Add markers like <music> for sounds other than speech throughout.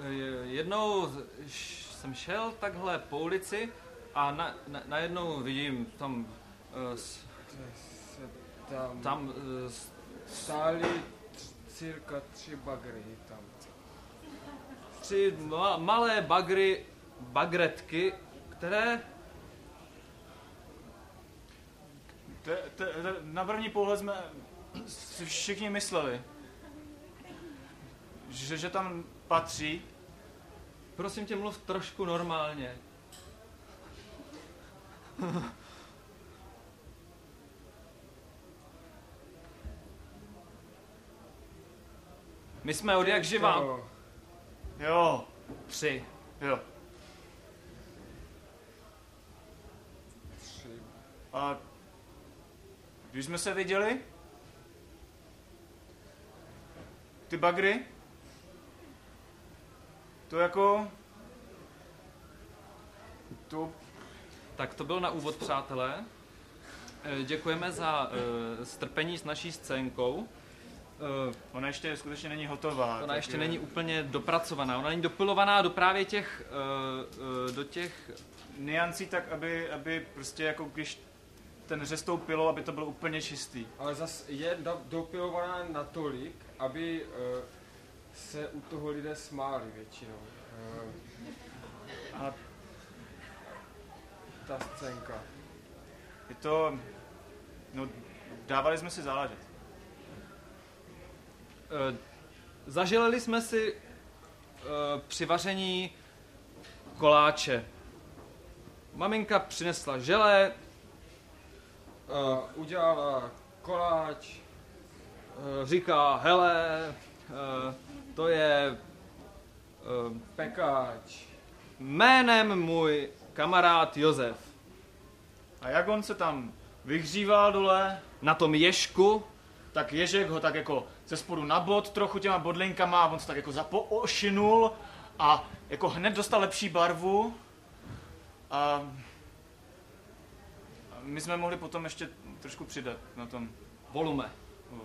eh, jednou z- š- jsem šel takhle po ulici a na, na, vidím tam, eh, tam, tam eh, stály cirka tři bagry tam. tři ma, malé bagry, bagretky, které Te, te, te, na první pohled jsme si všichni mysleli, že, že tam patří. Prosím tě, mluv trošku normálně. My jsme od jak živá. Jo, Tři. jo. Tři. A když jsme se viděli, ty bagry, to jako, to Tak to byl na úvod, přátelé. Eh, Děkujeme za uh, strpení s naší scénkou. Eh, Ona ještě skutečně není hotová. Ona ještě je- není úplně dopracovaná. Ona není dopilovaná do právě těch, uh, uh, do těch niancí tak, aby, aby prostě jako když ten řez tou pilou, aby to bylo úplně čistý. Ale zas je do- dopilovaná natolik, aby uh, se u toho lidé smáli většinou. Uh, A ta scénka. je to, no dávali jsme si záležet. Eh, Zaželeli jsme si eh, při vaření koláče. Maminka přinesla želé, Uh, udělala koláč, eh, říká, hele, eh, to je eh, pekáč. jménem můj kamarád Josef. A jak on se tam vyhříval dole, Na tom ješku tak Ježek ho tak jako ze spodu na bod trochu těma bodlinkama a on se tak jako zapoošinul a jako hned dostal lepší barvu a, my jsme mohli potom ještě trošku přidat na tom. volume. Um,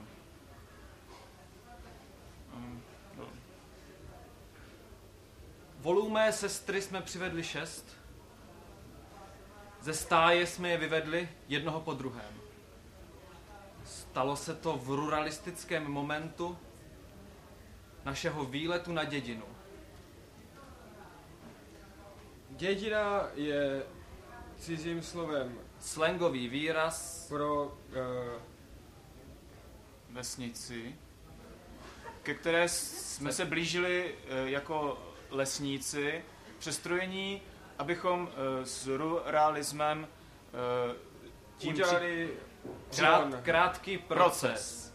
Volumé sestry jsme přivedli šest. Ze stáje jsme je vyvedli jednoho po druhém. Stalo se to v ruralistickém momentu našeho výletu na dědinu. Dědina je cizím slovem Slangový výraz pro uh, vesnici, ke které jsme se blížili eh, jako lesníci, přestrojení, abychom eh, s ruralismem eh, tím udělali krát, krátký proces.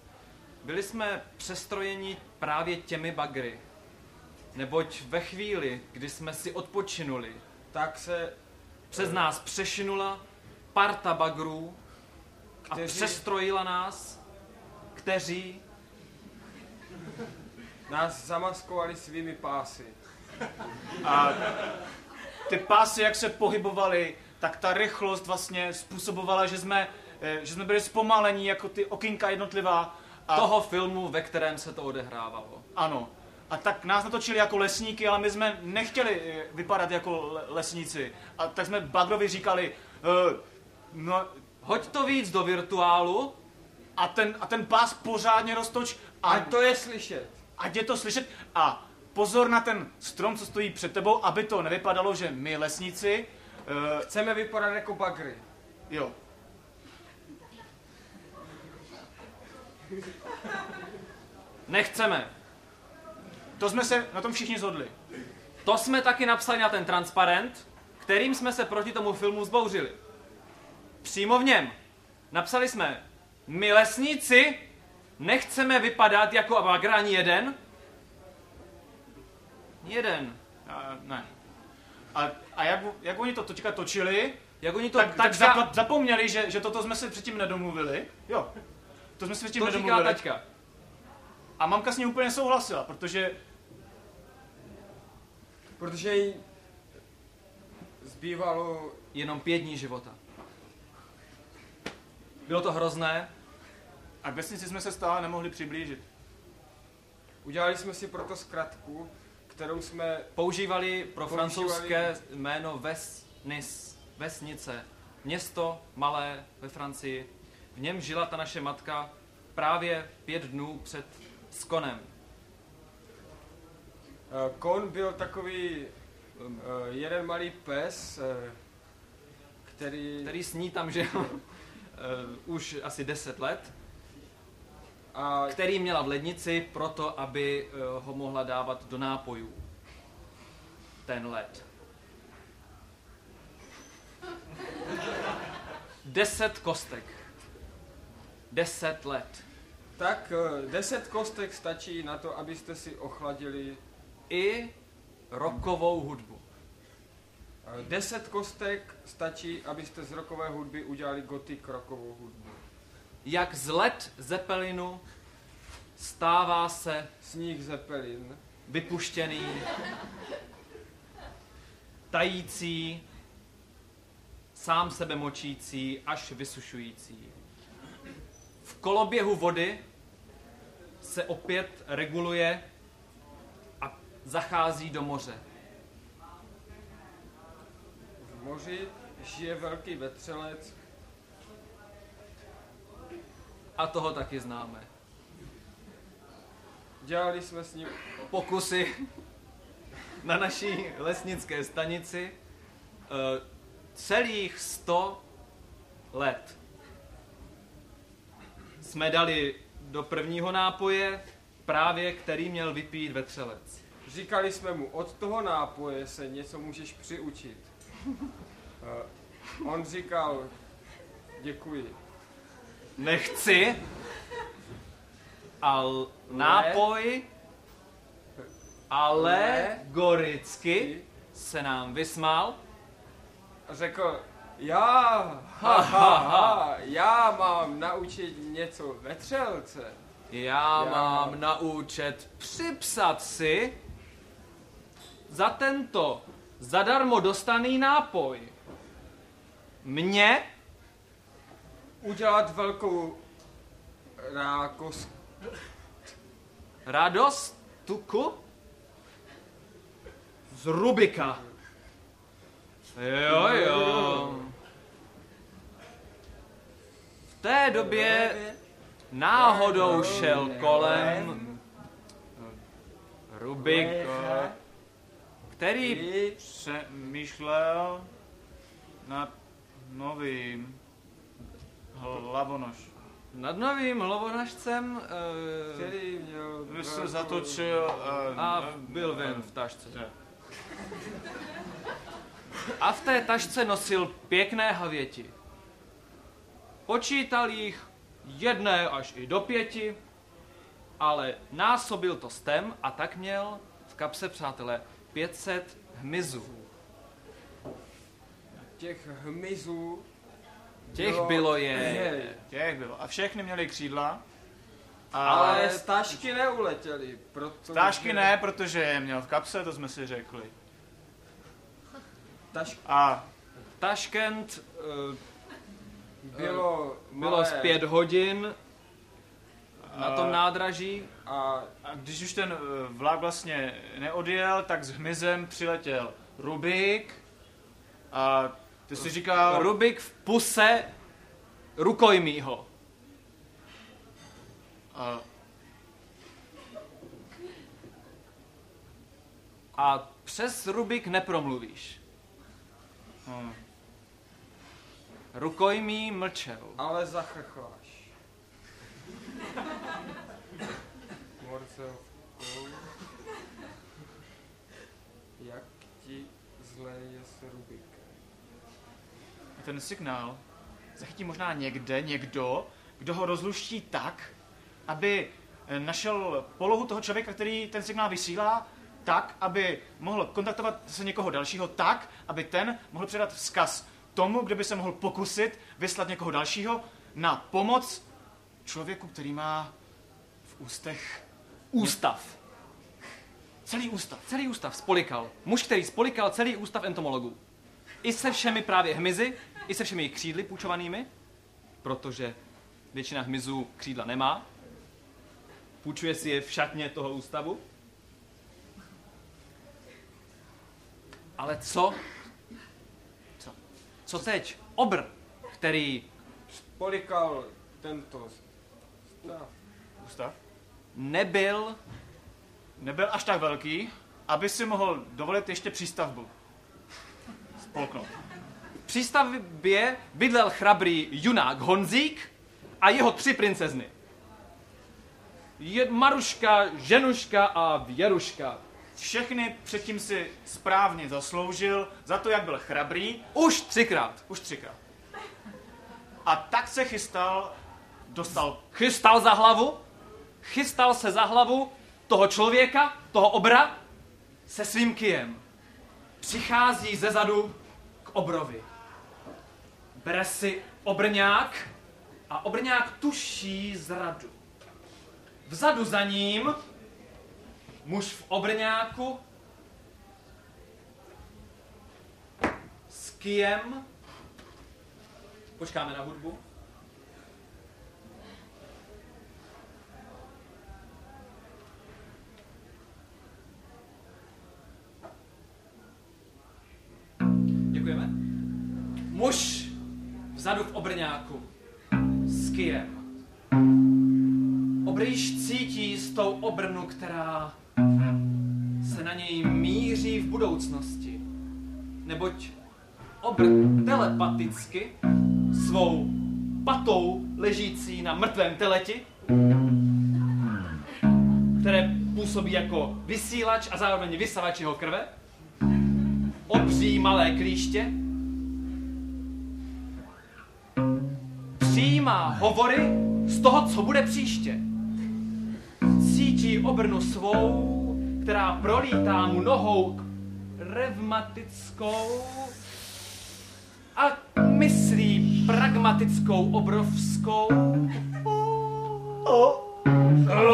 Byli jsme přestrojeni právě těmi bagry. Neboť ve chvíli, kdy jsme si odpočinuli, Tak se přes nás přešinula parta bagrů a Kteří- přestrojila nás, kteří nás zamaskovali svými pásy. A ty pásy, jak se pohybovaly, tak ta rychlost vlastně způsobovala, že jsme, eh, že jsme byli zpomalení jako ty okinka jednotlivá. A toho filmu, ve kterém se to odehrávalo. Ano. A tak nás natočili jako lesníky, ale my jsme nechtěli eh, vypadat jako le- lesníci. A tak jsme Bagrovi říkali, uh, no, Hoď to víc do virtuálu, a ten, a ten pás pořádně roztoč a, A to je slyšet. ať je to slyšet. A pozor na ten strom, co stojí před tebou, aby to nevypadalo, že my lesníci, uh, Chceme vypadat jako bagry. jo, nechceme. to jsme se na tom všichni zhodli. To jsme taky napsali na ten transparent, kterým jsme se proti tomu filmu zbouřili. Přímo v něm. Napsali jsme, my lesníci nechceme vypadat jako bagr ani jeden. Jeden. A, ne. A, a jak, jak oni to teďka točili, Jak oni to tak, tak taťka- zapa- zapomněli, že, že toto jsme se předtím nedomluvili. Jo. To jsme se předtím to říká nedomluvili. taťka. A mamka s ním úplně souhlasila, protože Protože jí zbývalo Jenom pět dní života. Bylo to hrozné, a k vesnici jsme se stále nemohli přiblížit. Udělali jsme si proto zkratku, kterou jsme Používali pro Používali- francouzské jméno Vesnis, vesnice, město malé ve Francii. V něm žila ta naše matka právě pět dnů před skonem. Eh, Kon byl takový eh, jeden malý pes, eh, který, který s ní tam žil <laughs> uh, už asi 10 let, a který měla v lednici proto, aby uh, ho mohla dávat do nápojů. Ten led. Deset kostek. Deset let. tak eh, deset kostek stačí na to, abyste si ochladili. I rokovou hudbu. Eh, Deset kostek stačí, abyste z rokové hudby udělali gotik rokovou hudbu. Jak z led Zeppelinu stává se Sníh Zeppelin. vypuštěný, tající, sám sebe močící, až vysušující. V koloběhu vody se opět reguluje a zachází do moře. V moři žije velký vetřelec, A toho taky známe. dělali jsme s ním Pokusy na naší lesnické stanici eh, celých 100 let. Jsme dali do prvního nápoje právě, který měl vypít vetřelec. Říkali jsme mu, od toho nápoje se něco můžeš přiučit. Eh, On říkal, děkuji. Nechci, al nápoj alegoricky se nám vysmál. Řekl, já, ha, ha, ha, já mám naučit něco vetřelce. Já Já- mám na účet připsat si za tento zadarmo dostaný nápoj. Mně Udělat velkou rákos, radost tuku z Rubika. Jo, jo. V té době náhodou šel kolem Rubik, který Přemýšlel nad novým hlavonož. nad novým hlavonažcem eh, který měl se zatočil a, a byl ven v tašce. Ne. A v té tašce nosil pěkné havěti. Počítal jich jedné až i do pěti, ale násobil to stem a tak měl v kapse, přátelé, 500 hmyzů. Těch hmyzů Těch bylo- bylo je. Těch bylo. A všechny měly křídla. A Ale stážky neuletěly, protože... Stážky ne, protože je měl v kapse, to jsme si řekli. Taš, A Taškent eh, bylo, bylo z pět hodin na tom A- nádraží. A A když už ten eh, vlak vlastně neodjel, tak s hmyzem přiletěl Rubik a ty si říkal, Rubik v puse rukojmího. a, A přes Rubik nepromluvíš. hm, Rukojmí mlčel. ale zachrchláš. Morcel Jak ti zlé je ten signál zachytí možná někde někdo, kdo ho rozluští tak, aby eh, našel polohu toho člověka, který ten signál vysílá, tak, aby mohl kontaktovat se někoho dalšího, tak, aby ten mohl předat vzkaz tomu, kdo by se mohl pokusit vyslat někoho dalšího na pomoc člověku, který má v ústech Ústav. celý ústav. Celý ústav spolikal. Muž, který spolikal celý ústav entomologů. I se všemi právě hmyzy, i se všemi jejich křídly půjčovanými, protože většina hmyzů křídla nemá. Půjčuje si je v šatně toho ústavu. Ale co? Co? Co teď? Obr, který Polikal tento stav. Gustav? nebyl Nebyl až tak velký, aby si mohl dovolit ještě přístavbu. Spolknout. V přístavbě bydlel chrabrý junák Honzík a jeho tři princezny. Je Maruška, Ženuška a Věruška. Všechny předtím si správně zasloužil za to, jak byl chrabrý, Už třikrát. už třikrát. A tak se chystal, dostal Chystal za hlavu, chystal se za hlavu toho člověka, toho obra, se svým kijem. Přichází ze zadu k obrovi. Bere si obrňák a obrňák tuší zradu. Vzadu za ním muž v obrňáku s kijem. Počkáme na hudbu. Děkujeme. Muž vzadu v obrňáku s kijem. Obrýš cítí tou obrnu, která se na něj míří v budoucnosti. Neboť obr telepaticky svou patou ležící na mrtvém teleti, které působí jako vysílač a zároveň vysavač jeho krve, obří malé klíště, přijímá hovory z toho, co bude příště. Cítí obrnu svou, která prolítá mu nohou revmatickou a myslí pragmatickou obrovskou.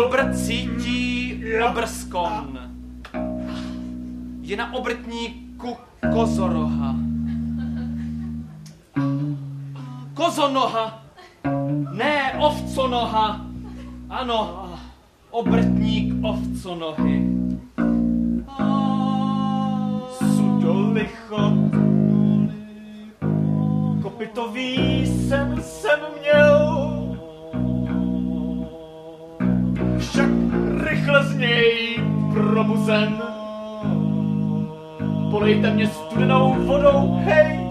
Obr cítí obrskon. Je na obrtníku kozoroha. Kozonoha, ne ovconoha. Ano, obrtník ovconohy. sudolicho. Kopitový jsem jsem měl, však rychle z něj probuzen. Polejte mě studenou vodou, hej!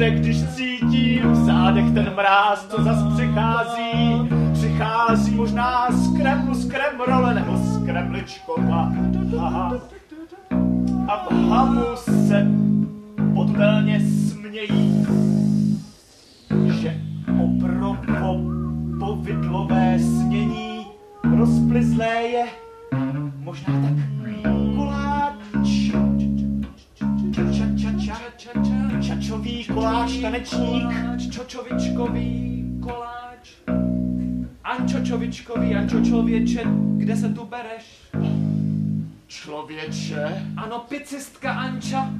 Nebude, když cítím v zádech ten mráz, co zas přichází. Přichází možná z Kremlu, z Kremrole nebo z Kremličkova. Aha. A v hamu se potelně smějí, že oprovo povidlové snění rozplizlé je možná tak koláč. Čačový koláč tanečník. Čočovičkový koláč. Ančočovičkový, Ančočověče, kde se tu bereš? Člověče, Ano, picistka Anča,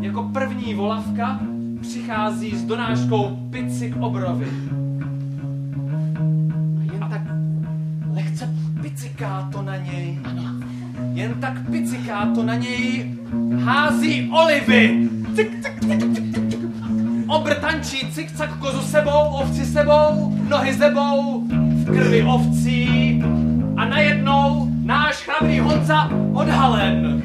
jako první volavka, přichází s donáškou pici k obrovi. A jen tak lehce piciká to na něj. Jen tak piciká to na něj hází olivy. Cik, cik, cik, cik, cik, cik. Obr tančí cik-cak kozu sebou, ovci sebou, nohy sebou, v krvi ovcí. A najednou náš chrabrý Honza odhalen.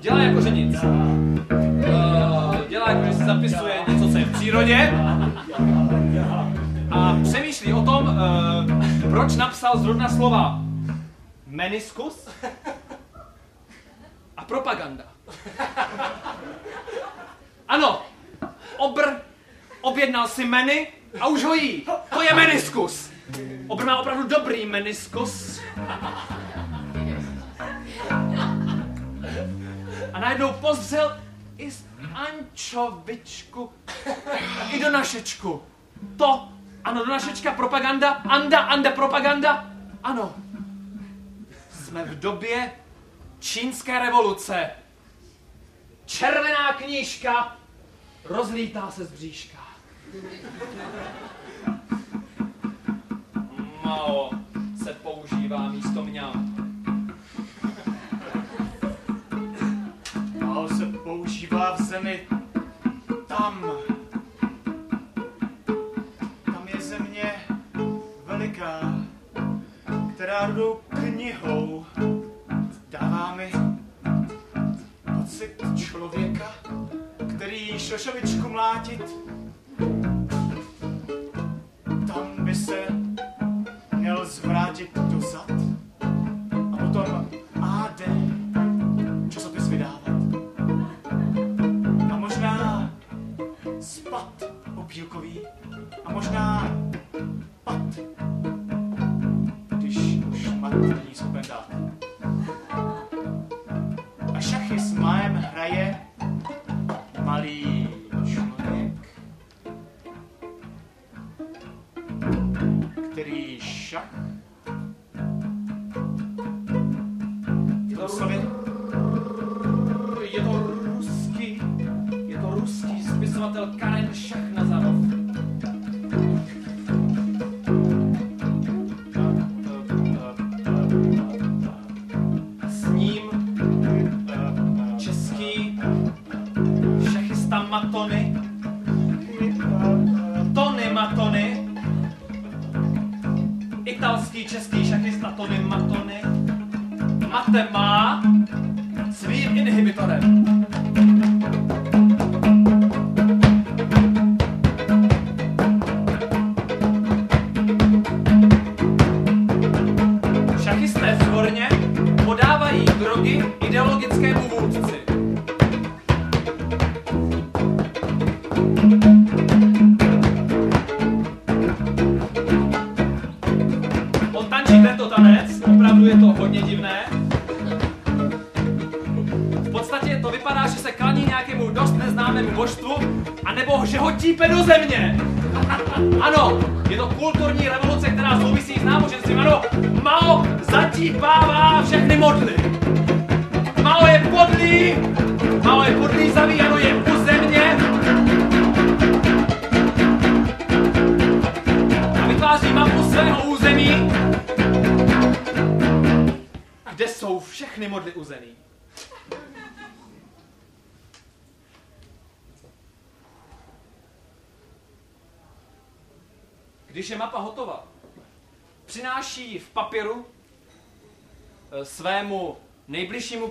Dělá jako že že si zapisuje něco, co je v přírodě. Tom, eh, proč napsal zrovna slova meniskus a propaganda. Ano, obr objednal si meny a už ho jí. To je meniskus. Obr má opravdu dobrý meniskus. A najednou pozřel i z ančovičku, i do našečku. To, ano, do našečka propaganda, anda, anda propaganda. Ano, jsme v době čínské revoluce. Červená knížka rozlítá se z bříška. Mao se používá místo mňam. Mao se používá v zemi. Tam veliká, která rodou knihou dává mi pocit člověka, který šošovičku mlátit. Tam by se měl zvrátit dozad a potom AD časopis vydávat. A možná spat opílkový a možná pat, není schopen dát. A šachy s májem hraje malý člověk, který šach Je to, slově je to ruský, je to ruský spisovatel Karen Šachnazarov. Jetzt kein Humor zu.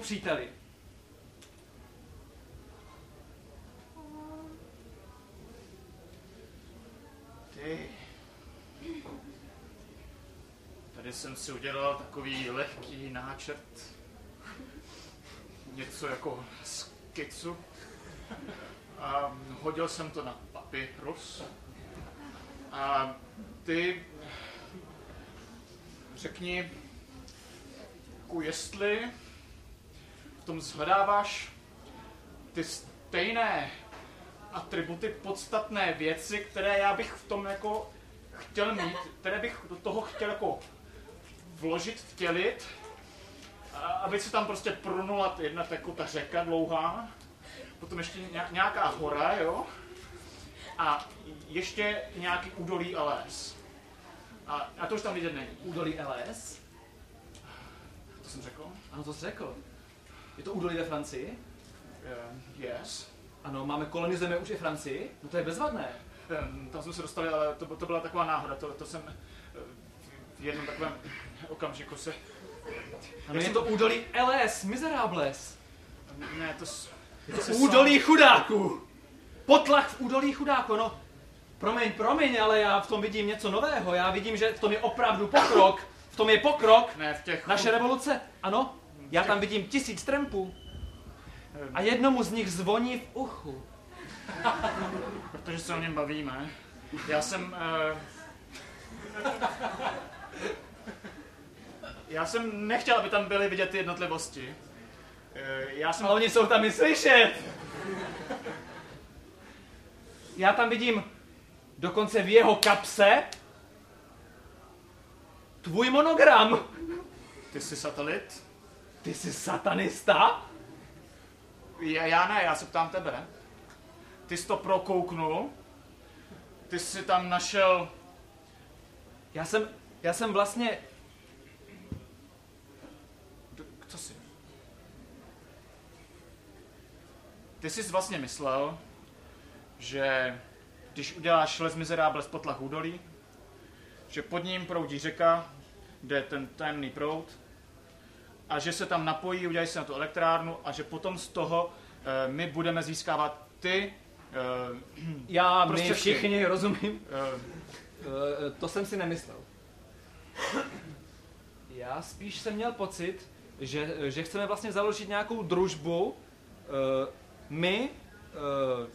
Příteli. Ty. Tady jsem si udělal takový lehký náčrt. Něco jako skicu. A hodil jsem to na papyrus. A ty řekni, jestli tom zhledáváš ty stejné atributy, podstatné věci, které já bych v tom jako chtěl mít, které bych do toho chtěl jako vložit, vtělit, a aby se tam prostě prunula jedna jako ta řeka dlouhá, potom ještě ně- nějaká hora, jo, a ještě nějaký údolí a les. A, a to už tam vidět není. Údolí LS? To jsem řekl? Ano, to jsi řekl. Je to údolí ve Francii? Uh, yes. Ano, máme kolonizujeme už i Francii? No to je bezvadné. Um, tam jsme se dostali, ale to, to byla taková náhoda. To, to jsem eh, v jednom takovém okamžiku se... Ano, je to údolí LS, Miserables. Ne, to... s- Je to údolí chudáků. Potlach v údolí chudáků, no. Promiň, promiň, ale já v tom vidím něco nového. Já vidím, že v tom je opravdu pokrok. V tom je pokrok. Ne, v těch... Naše revoluce, ano. Já tam vidím tisíc trampů. A jednomu z nich zvoní v uchu. Protože se o něm bavíme. Já jsem... Uh, já jsem nechtěl, aby tam byly vidět ty jednotlivosti. Uh, já jsem... Ale oni jsou tam i slyšet. Já tam vidím dokonce v jeho kapse tvůj monogram. Ty jsi satelit? Ty jsi satanista? Já, já ne, já se ptám tebe. Ty jsi to prokouknul ty jsi tam našel... Já jsem, já jsem vlastně, Co jsi? Ty jsi vlastně myslel, že když uděláš Les Miserables potlach údolí, že pod ním proudí řeka, jde ten tajemný proud, a že se tam napojí, udělají si na tu elektrárnu a že potom z toho e, my budeme získávat ty e, já, my Prostředky. všichni, <laughs> rozumím, Eh, to jsem si nemyslel. Já spíš jsem měl pocit, že, že chceme vlastně založit nějakou družbu, eh, my, eh,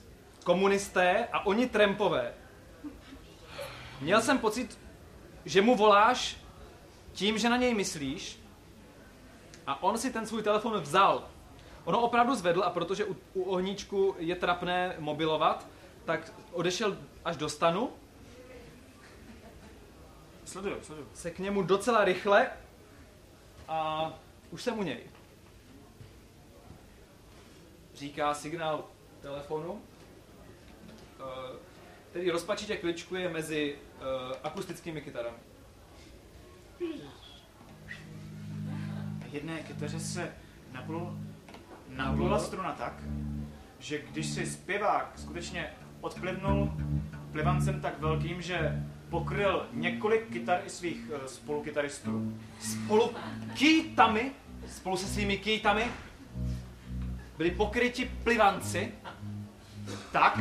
komunisté a oni trampové. Měl jsem pocit, že mu voláš tím, že na něj myslíš a on si ten svůj telefon vzal. Ono opravdu zvedl a protože u, u ohníčku je trapné mobilovat, tak odešel až do stanu Sleduju, sleduju. se k němu docela rychle a už jsem u něj. Říká signál telefonu, eh, který rozpačitě kličkuje mezi eh, akustickými kytarami. Jedné kytaře se naplul, naplula struna tak, že když si zpěvák skutečně odplivnul plivancem tak velkým, že pokryl několik kytar i svých eh, spolukytaristů, Spolu kýtami, spolu se svými kýtami, byli pokryti plivanci, tak,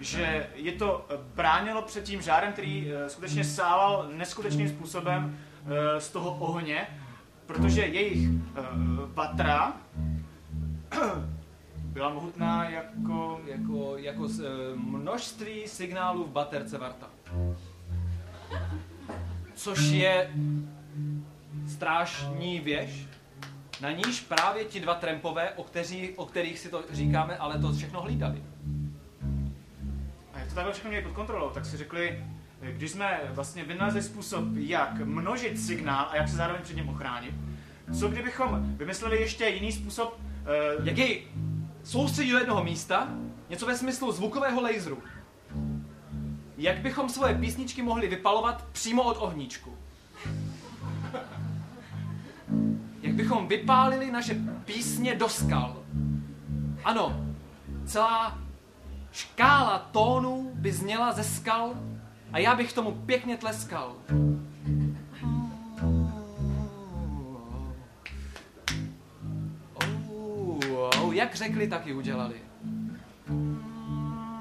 že je to bránilo před tím žárem, který eh, skutečně sálal neskutečným způsobem eh, z toho ohně, protože jejich vatra <clears throat> byla mohutná jako... jako, jako z, eh, množství signálů v baterce Varta. Což je strážní věž, na níž právě ti dva trampové, o, kteří, o kterých si to říkáme, ale to všechno hlídali. A jak to takhle všechno měli pod kontrolou, tak si řekli, když jsme vlastně vynalezli způsob, jak množit signál a jak se zároveň před ním ochránit, co kdybychom vymysleli ještě jiný způsob, eh, Jak jej soustředí do jednoho místa, něco ve smyslu zvukového laseru. Jak bychom svoje písničky mohli vypalovat přímo od ohníčku? Jak bychom vypálili naše písně do skal? Ano, celá škála tónů by zněla ze skal a já bych tomu pěkně tleskal. Oh, oh, jak řekli, tak ji udělali.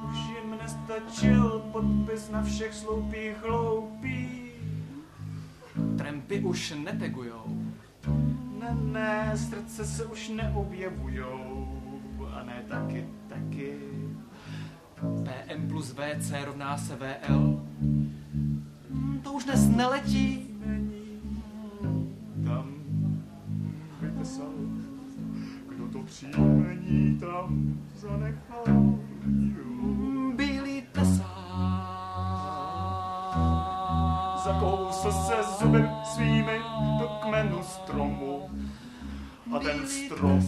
Už jim nestačil podpis na všech sloupích chloupí. Trampy už netegujou. Ne, ne, srdce se už neobjevujou. A ne taky, taky. PM plus VC rovná se VL. Hmm, To už dnes neletí. Tam vypsal, kdo to příjmení tam zanechal. Bílý tesá. Zakousl se zuby svými do kmenu stromu a ten strom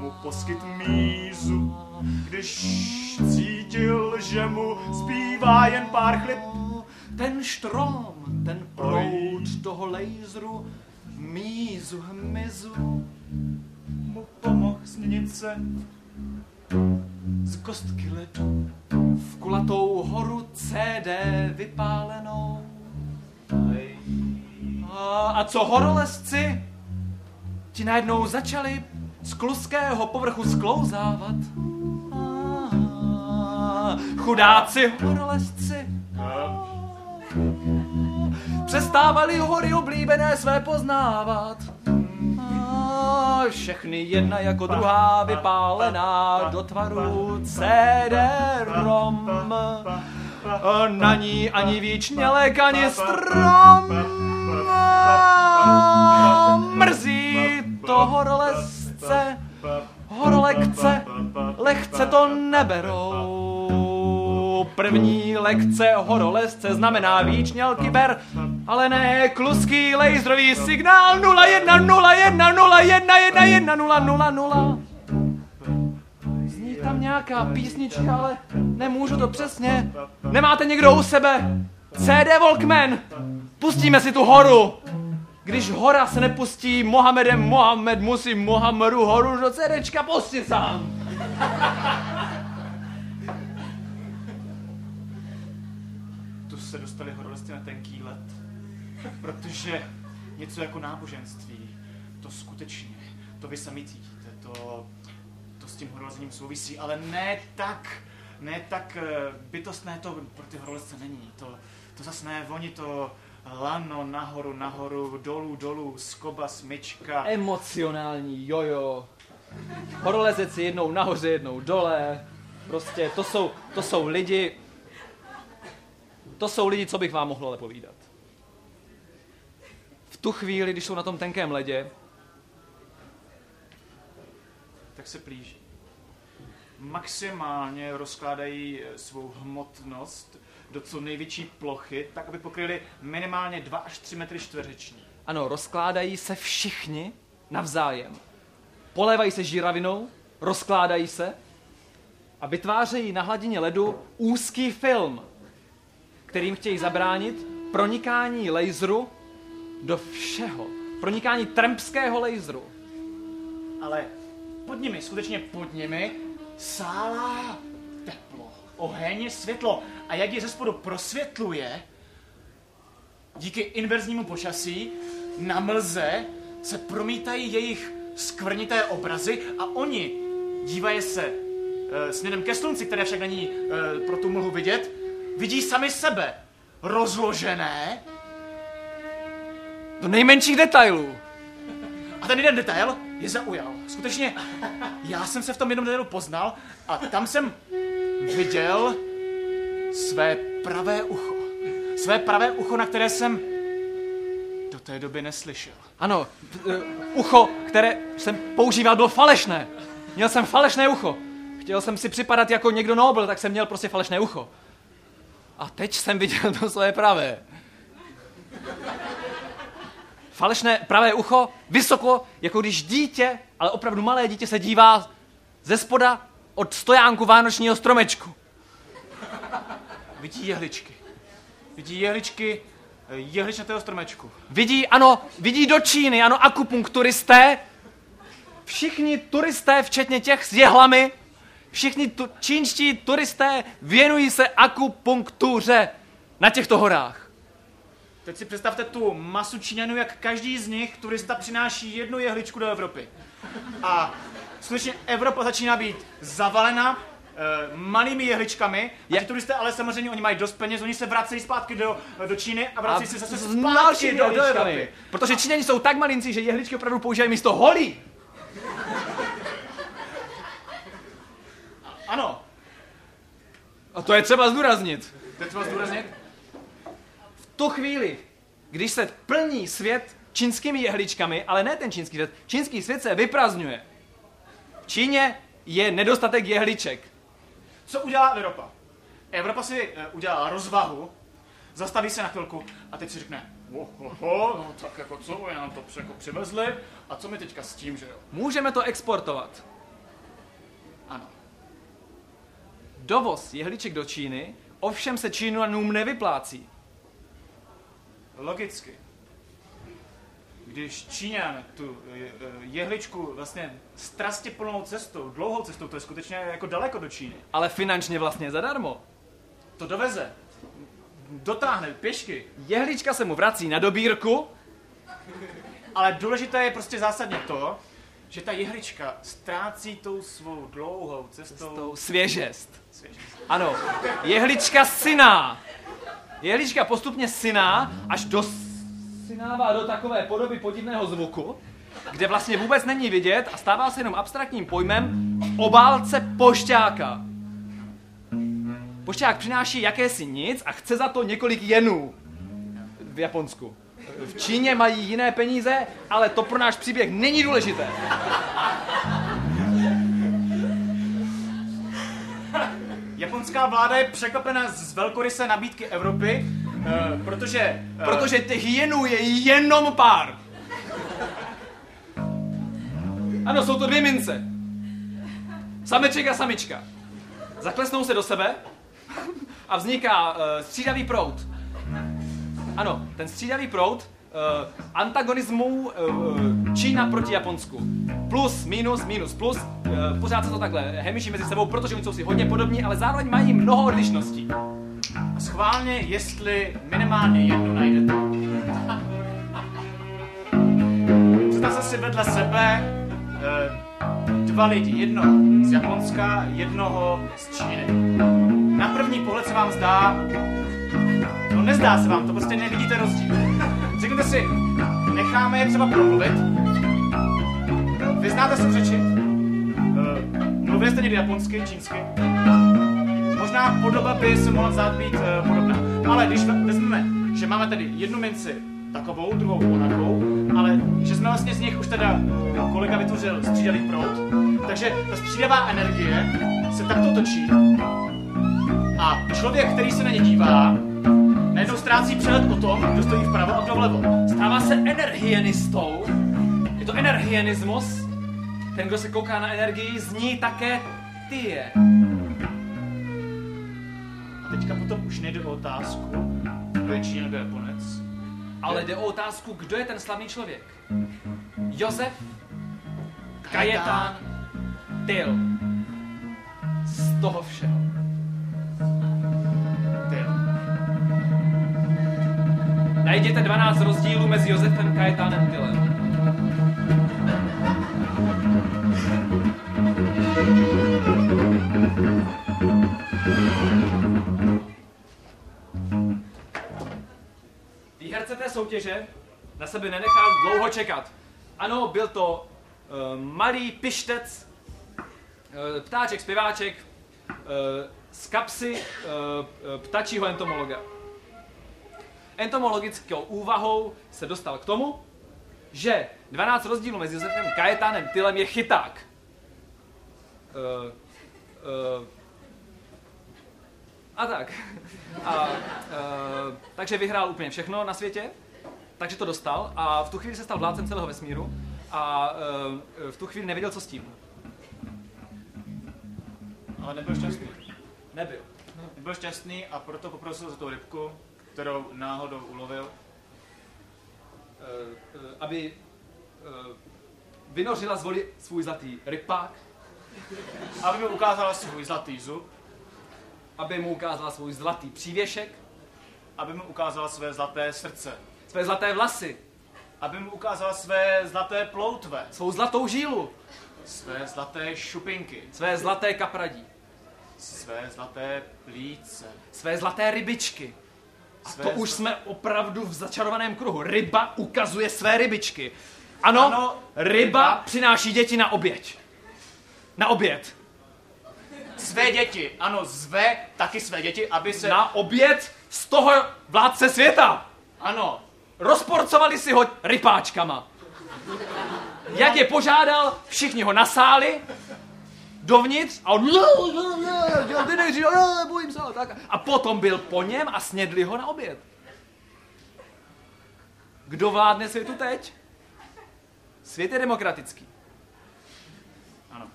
mu poskyt mízu, když cítil, že mu zbývá jen pár chlip. Ten štrom, ten proud toho laseru, mízu, hmyzu, Mu pomohl změnit se z kostky ledu v kulatou horu CD vypálenou. A, a co horolezci? Ti najednou začali z kluského povrchu sklouzávat. Chudáci horolezci přestávali hory oblíbené své poznávat. Všechny jedna jako druhá vypálená do tvaru CD-ROM. Na ní ani výčnělek, ani strom. Mrzí to horolezce, horolekce, lehce to neberou. První lekce horolezce znamená výčnělky ber, ale ne kluský laserový signál 01 01 01 11 0 0 0. Zní tam nějak nějaká písnička, ale nemůžu to přesně. Nemáte někdo u sebe? CD Walkman! Pustíme si tu horu! Když hora se nepustí Mohamedem, Mohamed musí Mohamedu horu do CDčka pustit sám. <laughs> Tu se dostali horolisti na tenký let, protože něco jako náboženství, to skutečně, to vy sami cítíte, to, to s tím horolezením souvisí, ale ne tak, ne tak eh, bytostné to pro ty horolezce není. To, to zas ne, oni to lano nahoru, nahoru, dolů, dolů, skoba, smyčka. Emocionální jojo. Horolezec je jednou nahoře, jednou dole. Prostě to jsou, to jsou lidi, to jsou lidi, co bych vám mohl ale povídat. V tu chvíli, když jsou na tom tenkém ledě, tak se plíží. Maximálně rozkládají eh, svou hmotnost do co největší plochy, tak aby pokryli minimálně 2 až 3 metry čtveřeční. ano, rozkládají se všichni navzájem. Polévají se žíravinou, rozkládají se a vytvářejí na hladině ledu úzký film, kterým chtějí zabránit pronikání laseru do všeho. Pronikání trampského laseru. Ale pod nimi, skutečně pod nimi, teplo, oheň, světlo. A jak je ze spodu prosvětluje, díky inverznímu počasí, na mlze se promítají jejich skvrnité obrazy a oni dívají se e, směrem ke slunci, které však není e, pro tu mlhu vidět, vidí sami sebe rozložené Do nejmenších detailů. A ten jeden detail je zaujal. Skutečně, já jsem se v tom jednom detailu poznal a tam jsem viděl své pravé ucho. Své pravé ucho, na které jsem do té doby neslyšel. Ano, eh, ucho, které jsem používal, bylo falešné. Měl jsem falešné ucho. Chtěl jsem si připadat jako někdo nobel, tak jsem měl prostě falešné ucho. A teď jsem viděl to své pravé. Falešné pravé ucho, vysoko, jako když dítě, ale opravdu malé dítě se dívá ze spoda od stojánku vánočního stromečku. Vidí jehličky. Vidí jehličky eh, jehličnatého stromečku. Vidí, ano, vidí do Číny, ano, akupunkturisté. Všichni turisté, včetně těch s jehlami, všichni tu, čínští turisté věnují se akupunktuře na těchto horách. Teď si představte tu masu Číňanů, jak každý z nich turista přináší jednu jehličku do Evropy. A skutečně Evropa začíná být zavalena e, malými jehličkami. A Je- ti turisté, ale samozřejmě oni mají dost peněz, oni se vracejí zpátky do, do Číny a vracejí se zase s zpátky do, do. Evropy. Protože Číňani jsou tak malinci, že jehličky opravdu používají místo holí. Ano, A to je třeba zdůraznit. to je třeba zdůraznit. V tu chvíli, když se plní svět čínskými jehličkami, ale ne ten čínský svět, čínský svět se vyprazňuje. V Číně je nedostatek jehliček. Co udělá Evropa? Evropa si e, udělá rozvahu, zastaví se na chvilku a teď si řekne, oh, oh, oh, no tak jako co, oni nám to jako přivezli a co my teďka s tím, že jo? Můžeme to exportovat. Ano. Dovoz jehliček do Číny ovšem se Čínanům nevyplácí. Logicky. Když Číňan tu je- jehličku vlastně strastě plnou cestou, dlouhou cestou, to je skutečně jako daleko do Číny, Ale finančně vlastně zadarmo. to doveze, dotáhne pěšky, Jehlička se mu vrací na dobírku, ale důležité je prostě zásadně to, že ta jehlička ztrácí tou svou dlouhou cestou, tou svěžest. svěžest. Ano, jehlička syná. Jehlička postupně syná, až do synává do takové podoby podivného zvuku, kde vlastně vůbec není vidět a stává se jenom abstraktním pojmem obálce pošťáka. Pošťák přináší jakési nic a chce za to několik jenů v Japonsku. V Číně mají jiné peníze, ale to pro náš příběh není důležité. Japonská vláda je překvapena z velkorysé nabídky Evropy, eh, protože, eh, Protože těch jenů je jenom pár. Ano, jsou to dvě mince. Sameček a samička. zaklesnou se do sebe a vzniká uh, střídavý proud. Ano, ten střídavý proud uh, antagonismu uh, Čína proti Japonsku. Plus, minus, minus, plus. Uh, pořád se to takhle hemiší mezi sebou, protože oni jsou si hodně podobní, ale zároveň mají mnoho odlišností. Schválně, jestli minimálně jednu najdete. Představte si vedle sebe uh, dva lidi. Jedno z Japonska, jednoho z Číny. Na první pohled se vám zdá, no nezdá se vám to, prostě nevidíte rozdíl. <laughs> Řekněte si, necháme je třeba promluvit. Vy znáte se řeči? Uh, mluvili jste někdy japonsky, čínsky? Možná podoba by se mohla zdát být uh, podobná. Ale když vezmeme, že máme tady jednu minci takovou, druhou onakou, ale že jsme vlastně z nich už teda uh, kolega vytvořil střídavý proud, takže ta střídavá energie se takto točí a člověk, který se na ně dívá, najednou ztrácí přehled o tom, kdo stojí vpravo a kdo vlevo. Stává se enerhienistou. Je to enerhienismus. Ten, kdo se kouká na energii, zní také ty je. Teďka potom už nejde o otázku, kdo je Číňan, kdo je Japonec. Ale jde o otázku, kdo je ten slavný člověk. Josef Kajetán Tyl. Z toho všeho. Tyl. Najděte 12 rozdílů mezi Josefem Kajetánem Tylem. Soutěže na sebe nenechal dlouho čekat. Ano, byl to uh, malý pištec, uh, ptáček, zpěváček, uh, z kapsy uh, ptačího entomologa. Entomologickou úvahou se dostal k tomu, že 12 rozdílů mezi Josefem Kajetánem Tylem je chyták. Uh, uh, a tak. <laughs> A, uh, takže vyhrál úplně všechno na světě, takže to dostal a v tu chvíli se stal vládcem celého vesmíru a uh, v tu chvíli nevěděl, co s tím. Ale nebyl šťastný. Nebyl. Nebyl šťastný a proto poprosil za tu rybku, kterou náhodou ulovil. Uh, uh, aby uh, vynořila z vody svůj zlatý rypák, Aby mi ukázala svůj zlatý zub, aby mu ukázala svůj zlatý přívěšek, aby mu ukázala své zlaté srdce, své zlaté vlasy, aby mu ukázala své zlaté ploutve, svou zlatou žílu, své zlaté šupinky, své zlaté kapradí, své zlaté plíce, své zlaté rybičky. A Své to už jsme opravdu v začarovaném kruhu. Ryba ukazuje své rybičky. Ano, Ano, ryba, ryba. přináší děti na oběť. Na oběd. své děti, ano, zve taky své děti, aby se... Na oběd z toho vládce světa. Ano, Rozporcovali si ho rypáčkama. Jak je požádal, všichni ho nasáli dovnitř a on ty nejdřív, "Eh, bojím se, a tak. A potom byl po něm a snědli ho na oběd. Kdo vládne světu teď? Svět je demokratický. ano.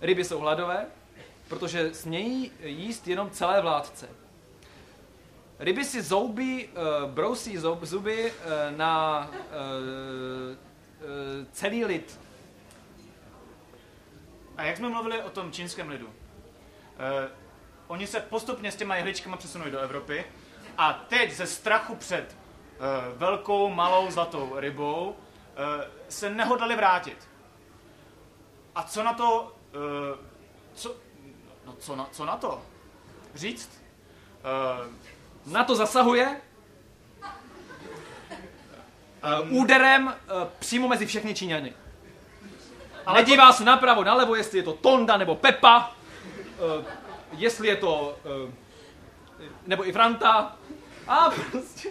Ryby jsou hladové, protože smějí jíst jenom celé vládce. Ryby si zoubí, uh, brousí zoub, zuby uh, na uh, uh, celý lid. A jak jsme mluvili o tom čínském lidu? Eh, oni se postupně s těma jehličkama přesunuli do Evropy a teď ze strachu před eh, velkou, malou zlatou rybou eh, se nehodlali vrátit. A co na to, eh, co, no co na, co na to? Říct? Eh, Na to zasahuje uh, úderem uh, přímo mezi všechny Číňany. Ale nedívá se napravo, nalevo, jestli je to Tonda nebo Pepa, uh, jestli je to, uh, nebo i Franta. A prostě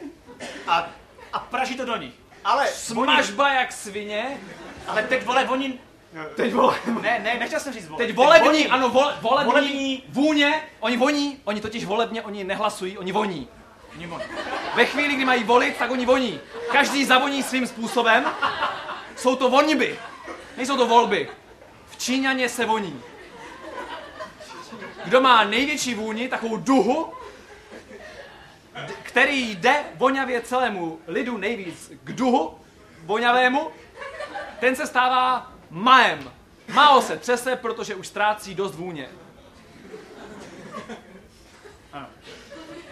a, a praží to do nich. Ale, oni, smažba jak svině. ale teď vole, oni... Teď vole, Ne, ne, nechtěl jsem říct vole. teď volební, oni- ano, vole, volební, Volební. vůně, oni voní, oni totiž volebně, oni nehlasují, oni voní. Oni voní. Ve chvíli, kdy mají volit, tak oni voní. Každý zavoní svým způsobem. Jsou to vonby. Nejsou to volby. V Číňaně se voní. kdo má největší vůni, takovou duhu, který jde voňavě celému lidu nejvíc k duhu, voňavému, ten se stává maem. Mao se třese, protože už ztrácí dost vůně.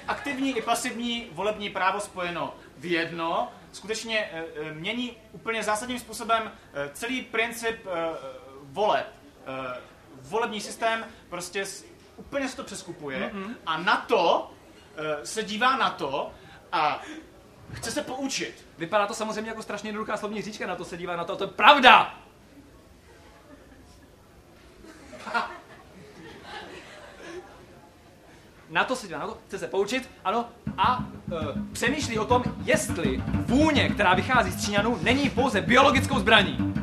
aktivní i pasivní volební právo spojeno v jedno skutečně eh, eh, mění úplně zásadním způsobem eh, celý princip voleb. Volební systém prostě úplně se to přeskupuje a na to se dívá na to a chce se poučit. Vypadá to samozřejmě jako strašně jednoduchá slovní říčka, na to se dívá na to, a to je pravda! <laughs> Na to se dívá, na to chce se poučit, ano, a e, přemýšlí o tom, jestli vůně, která vychází z Číňanů, není pouze biologickou zbraní.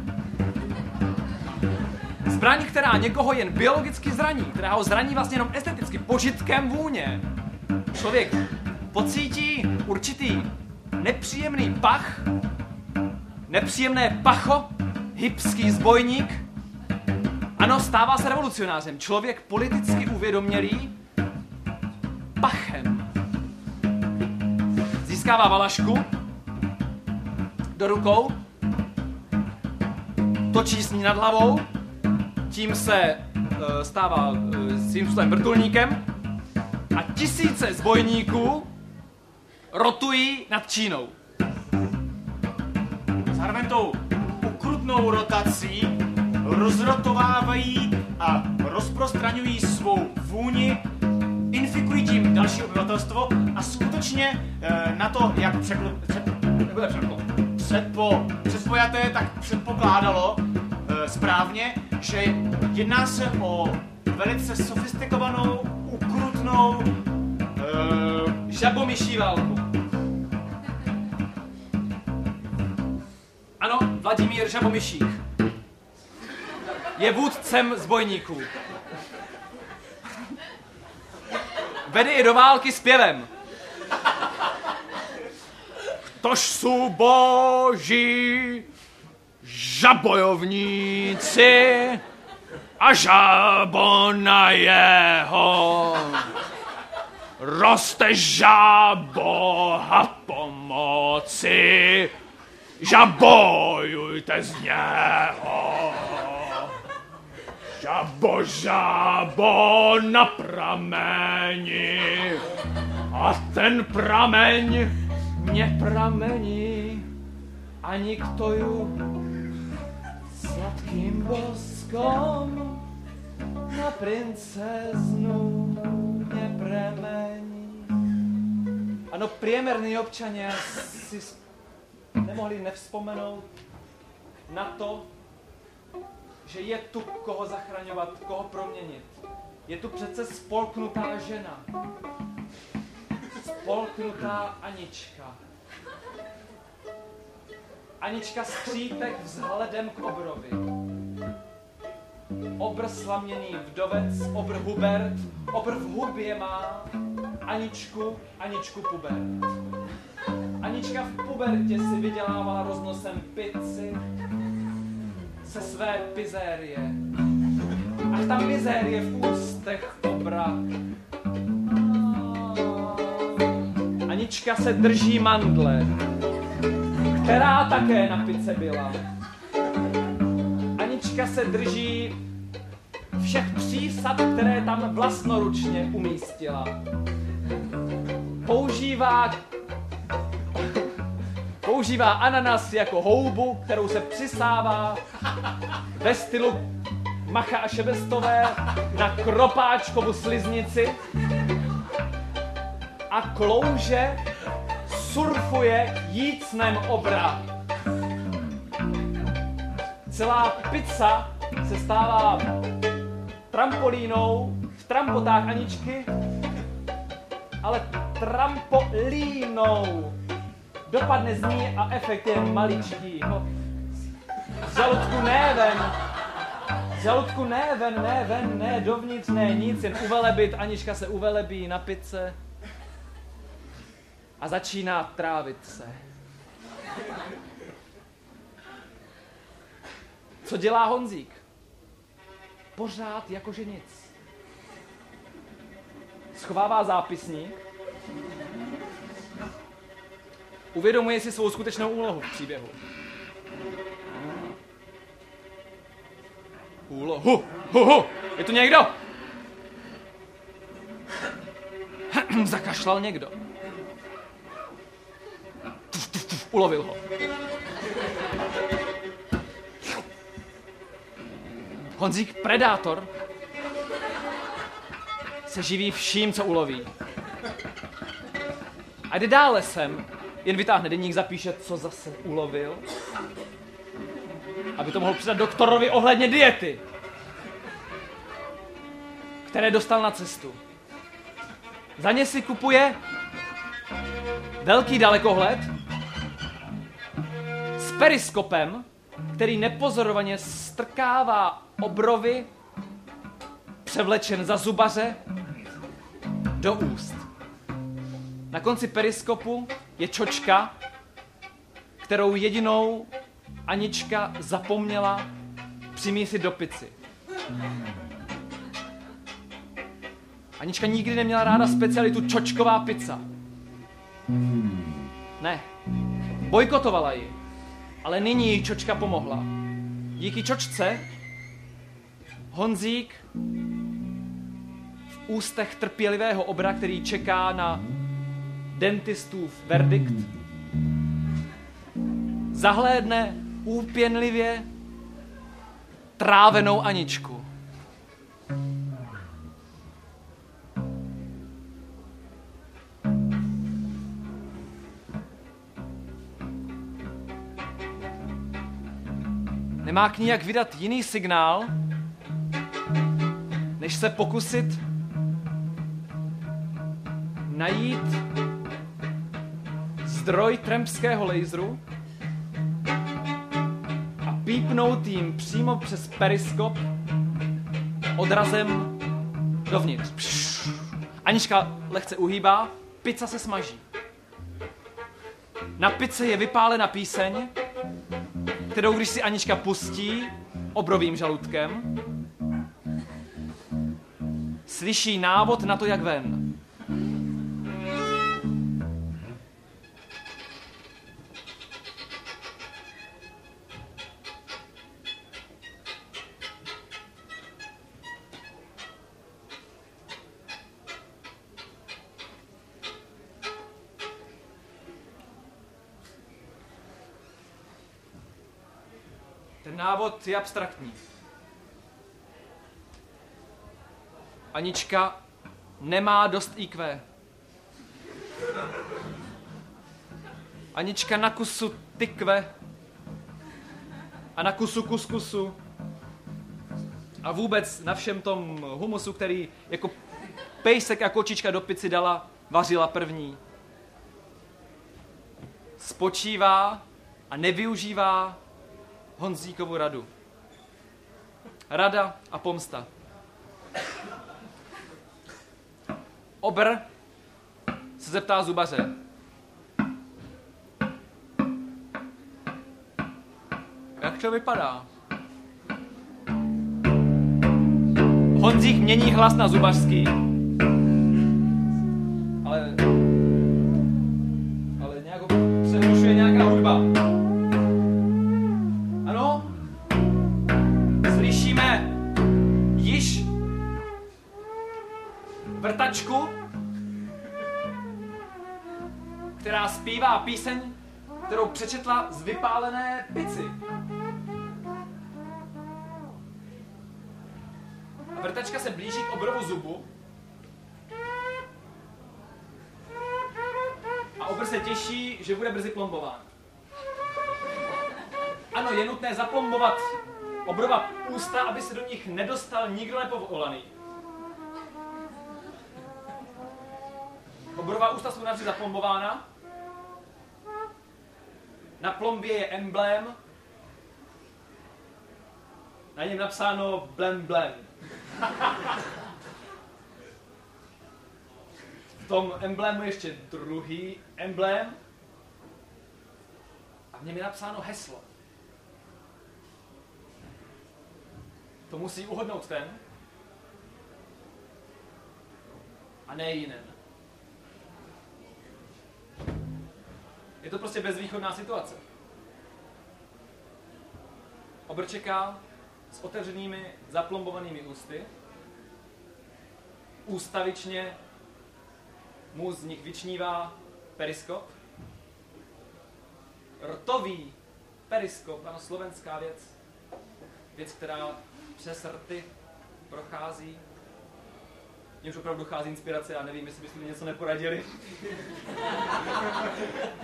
Zbraň, která někoho jen biologicky zraní, která ho zraní vlastně jenom esteticky, požitkem vůně. Člověk pocítí určitý nepříjemný pach, nepříjemné pacho, hipský zbojník. Ano, stává se revolucionářem. Člověk politicky uvědomělý pachem. Získává valašku do rukou, točí s ní nad hlavou, tím se uh, stává uh, svým způsobem vrtulníkem a tisíce zbojníků rotují nad Čínou. Zároveň tou ukrutnou rotací rozrotovávají a rozprostraňují svou vůni, infikují tím další obyvatelstvo a skutečně eh, na to, jak překl, před, nebude předpo, předpojaté, tak předpokládalo eh, správně, že jedná se o velice sofistikovanou, ukrutnou eh, Žabomyší válku. Ano, Vladimír Žabomyšík. Je vůdcem zbojníků. Vede je do války s pěvem. Tož jsou boží žabojovníci a žabo na jeho roste žaboha pomoci, žabojujte z něho. Žabo, žabo na prameni a ten prameň mě pramení a niktoju sladkým boskom na princeznu mě pramení. Ano, priemerní občania si nemohli nevzpomenout na to, že je tu koho zachraňovat, koho proměnit. Je tu přece spolknutá žena. Spolknutá Anička. Anička skřítek vzhledem k obrovi. Obr slaměný vdovec, obr Hubert, obr v hubě má Aničku, Aničku Pubert. Anička v pubertě si vydělávala roznosem pici se své pizérie. A ta mizérie v ústech obra. Anička se drží mandle, která také na pice byla. Anička se drží všech přísad, které tam vlastnoručně umístila. Používá používá ananas jako houbu, kterou se přisává ve stylu Macha a Šebestové na kropáčkovu sliznici a klouže surfuje jícnem obra. Celá pizza se stává trampolínou v trampotách Aničky, ale trampolínou. Dopadne z ní a efekt je maličký. No, žaludku ne ven. Z žaludku ne ven, ne ven, ne dovnitř, ne nic, jen uvelebit. Anička se uvelebí na pice a začíná trávit se. Co dělá Honzík? Pořád jakože nic. schovává zápisník, uvědomuje si svou skutečnou úlohu v příběhu. Úlohu, hu, hu, je tu někdo? <clears throat> Zakašlal někdo. Tuf, tuf, tuf, ulovil ho. Honzík Predátor se živí vším, co uloví. A jde dále sem, jen vytáhne deník, zapíše, co zase ulovil, aby to mohl přidat doktorovi ohledně diety, které dostal na cestu. Za ně si kupuje velký dalekohled s periskopem, který nepozorovaně strkává obrovy převlečen za zubaře do úst. Na konci periskopu je čočka, kterou jedinou Anička zapomněla přimísit do pici. Anička nikdy neměla ráda specialitu čočková pizza. Ne. Bojkotovala ji. Ale nyní jí čočka pomohla. Díky čočce Honzík v ústech trpělivého obra, který čeká na dentistův verdikt, zahlédne úpěnlivě trávenou Aničku. Nemá k ní jak vydat jiný signál, než se pokusit najít zdroj trampského laseru a pípnout jim přímo přes periskop odrazem dovnitř. Pš. Anička lehce uhýbá, pizza se smaží. Na pice je vypálena píseň, kterou když si Anička pustí obrovým žaludkem, slyší návod na to, jak ven. Návod je abstraktní. Anička nemá dost IQ. Anička na kusu tykve a na kusu kuskusu a vůbec na všem tom humusu, který jako pejsek a kočička do pici dala, vařila první. Spočívá a nevyužívá Honzíkovu radu. Rada a pomsta. Obr se zeptá zubaře. Jak to vypadá? Honzík mění hlas na zubařský. Píseň, kterou přečetla z vypálené pici. A vrtačka se blíží k obrovu zubu a obr se těší, že bude brzy plombován. Ano, je nutné zaplombovat obrova ústa, aby se do nich nedostal nikdo nepovolaný. Obrova ústa jsou navždy zaplombována. Na plombě je emblém. Na něm napsáno blem blem. V tom emblému je ještě druhý emblém. A v něm je napsáno heslo. To musí uhodnout ten, a ne jinen. Je to prostě bezvýchodná situace. Obr čeká s otevřenými, zaplombovanými ústy. Ústavičně mu z nich vyčnívá periskop. Rtový periskop, ano, slovenská věc. Věc, která přes rty prochází. Mně už opravdu dochází inspirace, já nevím, jestli byste mi něco neporadili.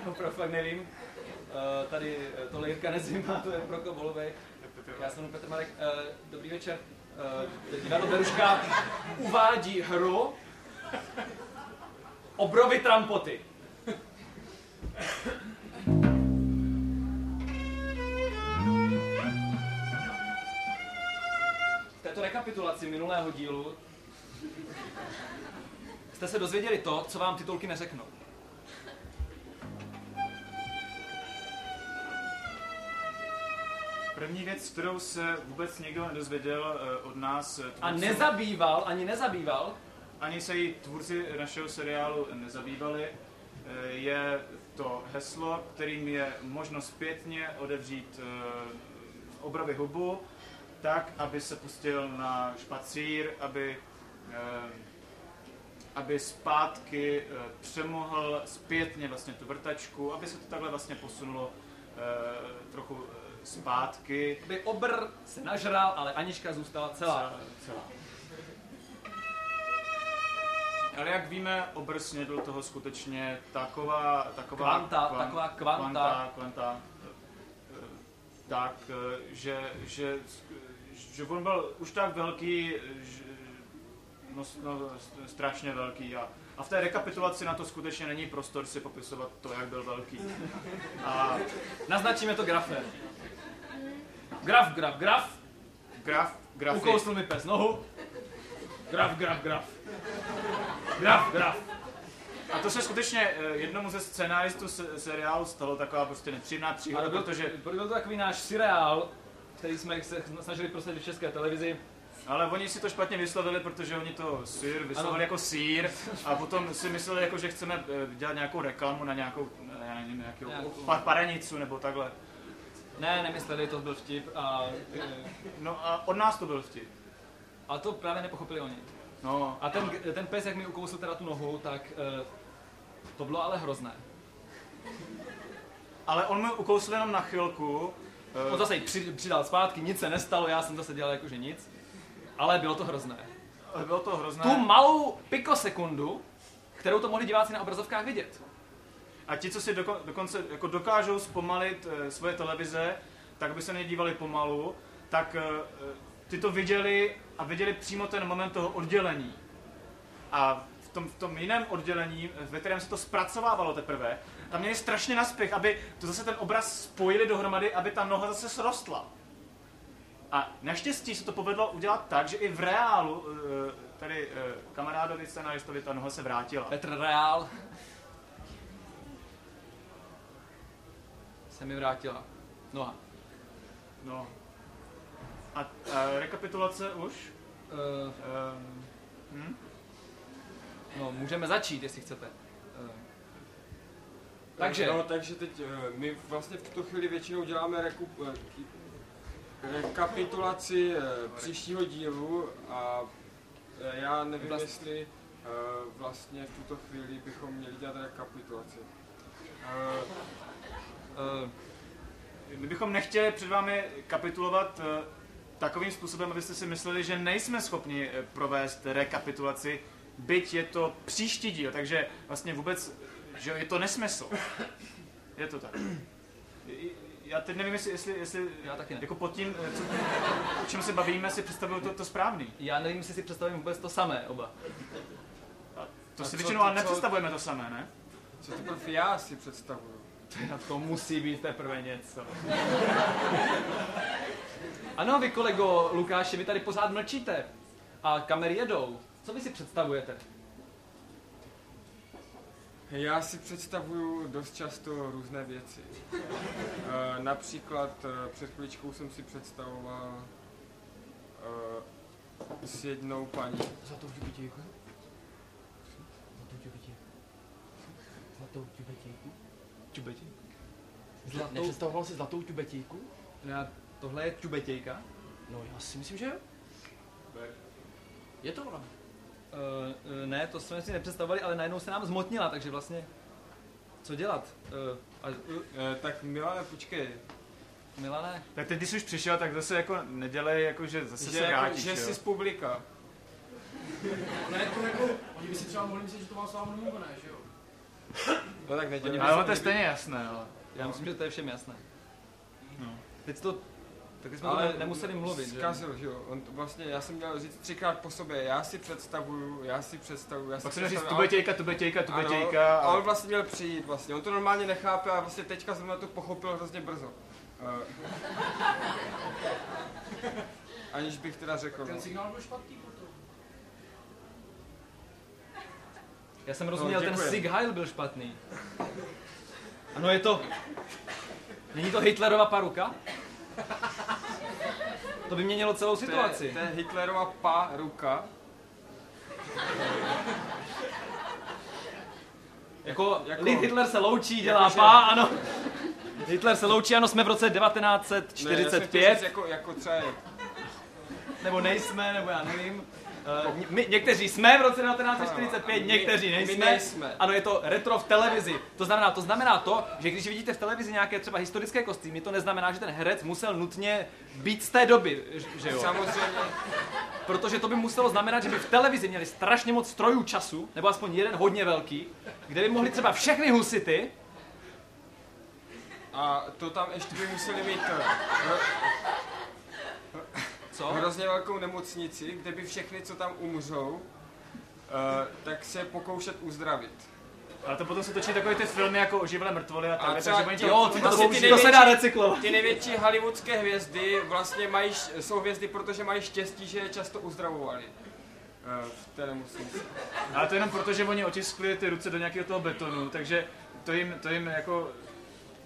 <laughs> opravdu fakt nevím. Uh, tady eh, tohle Jirka Nezima, to je Prokop Holovej. Já jsem Petr Marek. Uh, dobrý večer. Divadlo Beruška uvádí hru Obrovy trampoty. V této rekapitulaci minulého dílu jste se dozvěděli to, co vám titulky neřeknou. První věc, kterou se vůbec někdo nedozvěděl eh, od nás, eh, A tvůrců- nezabýval, ani nezabýval, ani se jí tvůrci našeho seriálu nezabývali, eh, je to heslo, kterým je možno zpětně odevřít obrovy hubu, tak, aby se pustil na špacír, aby, aby zpátky eh, přemohl zpětně vlastně tu vrtačku, aby se to takhle vlastně posunulo eh, trochu eh, zpátky. by obr se nažral, ale Anička zůstala celá. celá. Ale jak víme, obr snědl toho skutečně taková, taková Kvanta, taková kvanta. kvanta, kvanta eh, tak, eh, že, že, že on byl už tak velký, že, no, no, strašně velký a, a v té rekapitulaci na to skutečně není prostor si popisovat to, jak byl velký. A Naznačíme to grafem. Graf, graf, graf. graf, grafy, Ukousl mi pes nohu. Graf, graf, graf. Graf, graf. A to se skutečně eh, jednomu ze scénáristů se- seriálu stalo taková prostě nepříjemná příhoda, Ale byl, protože, byl to takový náš seriál, který jsme se snažili prosadit v české televizi. Ale oni si to špatně vyslovili, protože oni to sír vyslovili Ano. jako sír a potom si mysleli, jako, že chceme eh, dělat nějakou reklamu na nějakou, eh, já nevím, nějakou Nějakou- pa, parenicu nebo takhle. Ne, nemysleli, to byl vtip. A, e, No a od nás to byl vtip. a to právě nepochopili oni. No, A ten, ten pes, jak mi ukousl teda tu nohu, tak e, to bylo ale hrozné. ale on mi ukousl jenom na chvilku. eh, On zase při, přidal zpátky, nic se nestalo, já jsem zase dělal jakože nic. Ale bylo to hrozné. ale bylo to hrozné. Tu malou pikosekundu, kterou to mohli diváci na obrazovkách vidět. A ti, co si doko, dokonce jako dokážou zpomalit e, svoje televize, tak by se nedívali pomalu, tak e, ty to viděli a viděli přímo ten moment toho oddělení. A v tom, v tom jiném oddělení, ve kterém se to zpracovávalo teprve, tam měli strašně naspěch, aby to zase ten obraz spojili dohromady, aby ta noha zase srostla. A naštěstí se to povedlo udělat tak, že i v reálu e, tady e, kamarádovi scenaristovi ta noha se vrátila. Petr Reál se mi vrátila noha. No. A, a rekapitulace už? Uh, Um, hm? no, můžeme začít, jestli chcete. Uh, takže, No, takže teď eh, my vlastně v tuto chvíli většinou děláme reku, eh, ki- rekapitulaci eh, příštího dílu a eh, já nevím, Vlast- jestli eh, vlastně v tuto chvíli bychom měli dělat rekapitulaci. My bychom nechtěli před vámi kapitulovat takovým způsobem, abyste si mysleli, že nejsme schopni provést rekapitulaci, byť je to příští díl, takže vlastně vůbec, že je to nesmysl. Je to tak. <clears throat> Já teď nevím, jestli, jestli, jestli Já taky ne. jako pod tím, eh, co, o čem se bavíme, si představuju to, to správný. já nevím, jestli si představím vůbec to samé oba. To A si co- většinou ale co- nepředstavujeme to samé, ne? co teprve já si představuju. Na to musí být teprve něco. Ano, vy kolego Lukáši, vy tady pořád mlčíte. A kamery jedou. Co vy si představujete? Já si představuju dost často různé věci. E, například e, před chvíličkou jsem si představoval e, s jednou paní. Za to vždy ticho. Zlatou tubetějku? Čubetěj. Zlatou... Nepředstavoval si zlatou tubetějku? Já, tohle je čubetějka. No já si myslím, že jo. Je to ona. Uh, ne, to jsme si nepředstavovali, ale najednou se nám zmotnila, takže vlastně co dělat? Uh, a, uh, Eh, tak Milane, počkej. Milane, Tak teď, když jsi už přišel, tak zase jako nedělej, jako že zase Že, se jako, vrátíš, že jo. jsi z publika. Ne, to jako, oni by si třeba mohli myslet, že to má s vámi domluvené, že jo? No tak nedělej. Ale to je stejně jasné, ale. já myslím, že to je všem jasné. No. Teď to, tak jsme ale nemuseli mluvit, že? Zkazil, že jo. On to vlastně, já jsem měl říct třikrát po sobě, já si představuju, já si představuju, já si Pak se měl říct představuju, tubetějka, tubetějka, Ano, tubetějka. a on vlastně měl přijít vlastně. On to normálně nechápe a vlastně teďka jsem to pochopil hrozně brzo. Uh, <laughs> aniž bych teda řekl. Ten No. signál byl špatný potom. Já jsem rozuměl, ten děkujem. Sig Heil byl špatný. Ano, je to... Není to Hitlerova paruka? To by měnilo celou To je, situaci. to je Hitlerova pa ruka. Jako, jako- jako Hitler se loučí, dělá jakože- pá, ano. Hitler se loučí, ano, jsme v roce Ne, já jsem 1945, říct Jako, jako třeba je. nebo nejsme, nebo já nevím. Uh, my, někteří jsme v roce 1945, Ano, a my- někteří nejsme. nejsme. Ano, je to retro v televizi. To znamená, to znamená to, že když vidíte v televizi nějaké třeba historické kostýmy, to neznamená, že ten herec musel nutně být z té doby, že jo? Samozřejmě, Protože to by muselo znamenat, že by v televizi měli strašně moc strojů času, nebo aspoň jeden hodně velký, kde by mohli třeba všechny husity, a to tam ještě by museli mít eh, co? hrozně velkou nemocnici, kde by všechny, co tam umřou, eh, tak se pokoušet uzdravit. Ale to potom se točí takové ty filmy jako oživelé mrtvoly a A tak, takže oni to... Jo, to to, vlastně ty to se dá největší- recyklovat. Ty největší hollywoodské hvězdy vlastně mají, jsou hvězdy, protože mají štěstí, že je často uzdravovali eh, v té nemocnici. Ale to jenom proto, že oni otiskli ty ruce do nějakého toho betonu, takže to jim, to jim jako...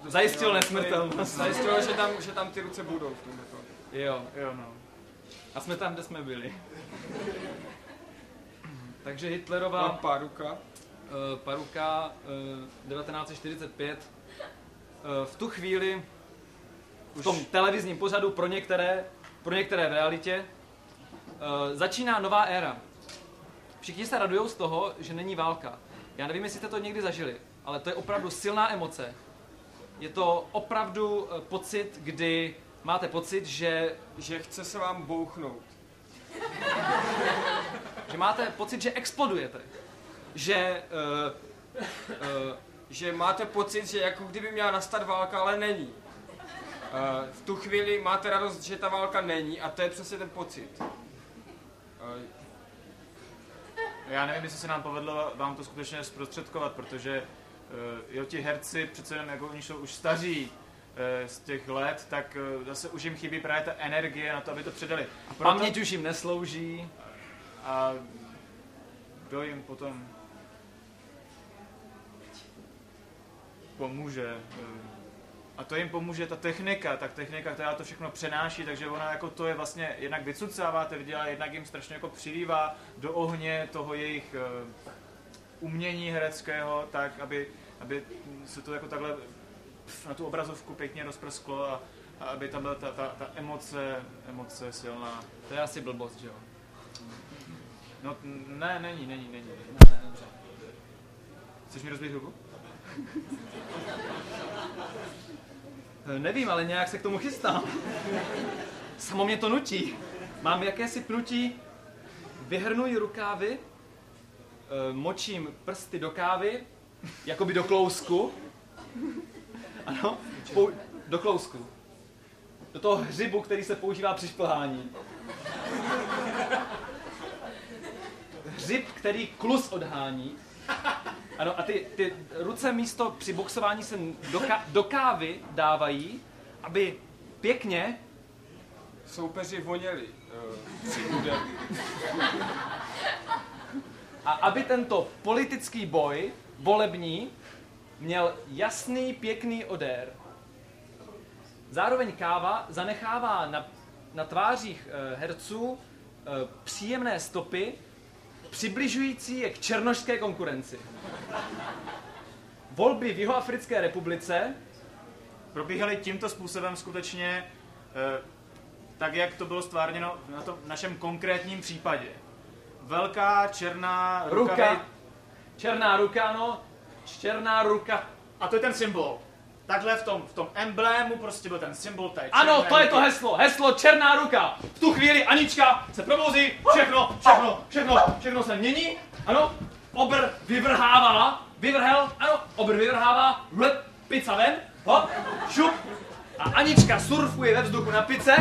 Zajistil nesmrtelnost. Zajistilo, že tam, že tam ty ruce budou v tom betonu. Jo, Jo, no. A jsme tam, kde jsme byli. Takže A Hitlerova pá ruka. uh, paruka uh, 1945 uh, v tu chvíli v tom televizním pořadu pro některé, pro některé v realitě uh, začíná nová éra. Všichni se radují z toho, že není válka. Já nevím, jestli jste to někdy zažili, ale to je opravdu silná emoce. Je to opravdu eh, pocit, kdy máte pocit, že, Že chce se vám bouchnout. že máte pocit, že explodujete. Že uh, uh, Že máte pocit, že jako kdyby měla nastat válka, ale není. Eh, v tu chvíli máte radost, že ta válka není a to je přesně ten pocit. Eh, Já nevím, jestli se nám povedlo vám to skutečně zprostředkovat, protože uh, jo, ti herci přece jenom, jako oni jsou už staří uh, z těch let, tak uh, zase už jim chybí právě ta energie na to, aby to předali. A proto- paměť už jim neslouží. A kdo jim potom pomůže. eh, A to jim pomůže ta technika, ta technika, která to všechno přenáší, takže ona jako to je vlastně, jednak vycucáváte viděla, jednak jim strašně jako přilívá do ohně toho jejich eh, umění hereckého, tak aby, aby se to jako takhle na tu obrazovku pěkně rozprsklo a, a aby tam byla ta, ta, ta emoce, emoce silná. To je asi blbost, že jo? No ne, není, není, není. Ne, ne, dobře. Chceš mi rozbít ruku? Eh, Nevím, ale nějak se k tomu chystám. Samo mě to nutí. Mám jakési pnutí, vyhrnuji rukávy, eh, močím prsty do kávy, jakoby do klousku. Ano, pou, do klousku. Do toho hřibu, který se používá při šplhání. Hřib, který klus odhání. Ano, a ty, ty ruce místo při boxování se do, ka, do kávy dávají, aby pěkně soupeři voněli úderu. a aby tento politický boj volební měl jasný, pěkný odér. Zároveň káva zanechává na, na tvářích eh, herců eh, příjemné stopy, přibližující je k černošské konkurenci. volby v Jihoafrické republice probíhaly tímto způsobem skutečně eh, tak, jak to bylo stvárněno na tom našem konkrétním případě. Velká černá ruka. ruka, černá ruka, no, černá ruka. A to je ten symbol. Takhle v tom, v tom emblému prostě byl ten symbol té Ano, to je to heslo, heslo černá ruka. V tu chvíli Anička se probouzí, všechno, všechno, všechno, všechno se mění. Ano, obr vyvrhává, vyvrhel, ano, obr vyvrhává, rp, pizza ven, hop, šup. A Anička surfuje ve vzduchu na pice.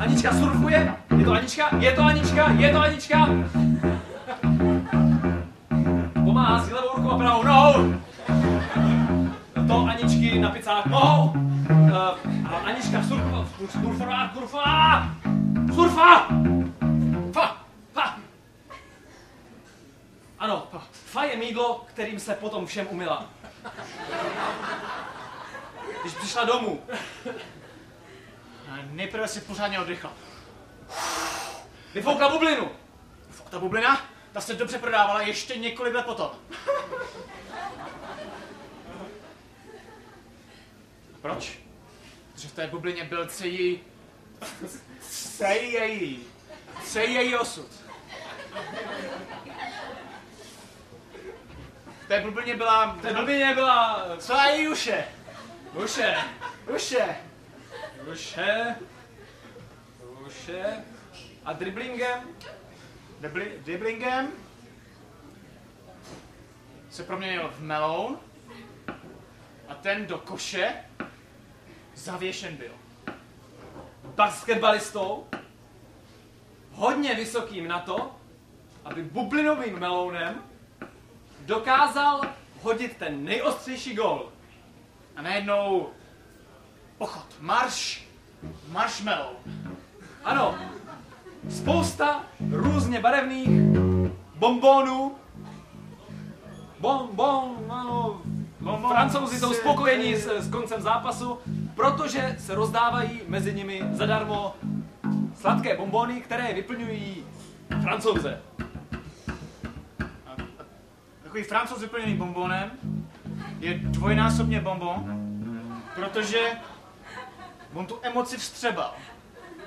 Anička surfuje, je to Anička, je to Anička, je to Anička. Pomáhá si levou rukou a pravou nohou. To Aničky na pizzách mohou. Uh, a Anička surfová, surfová, surfová, surfa! Fa, fa. Ano, fa je mídlo, kterým se potom všem umila. Když přišla domů. A Nejprve si pořádně oddychla. Vyfoukla bublinu. Fuk, ta bublina, ta se dobře prodávala ještě několik let potom. Proč? Protože v té bublině byl celý... celý její... celý její osud. V té bublině byla... V té blbině byla celá její uše. uše, Uše. uše, uše. A driblingem Driblingem se proměnil v meloun a ten do koše zavěšen byl. basketbalistou, hodně vysokým na to, aby bublinovým melounem dokázal hodit ten nejostřejší gol. A najednou pochod, marš, marshmallow. Ano, spousta různě barevných bombónů. Bom, bom, ano, Bonbon. Francouzi jsou spokojení s, s koncem zápasu, protože se rozdávají mezi nimi zadarmo sladké bombony, které vyplňují francouze. Takový francouz vyplněný bombonem je dvojnásobně bonbon, protože on tu emoci vstřebal.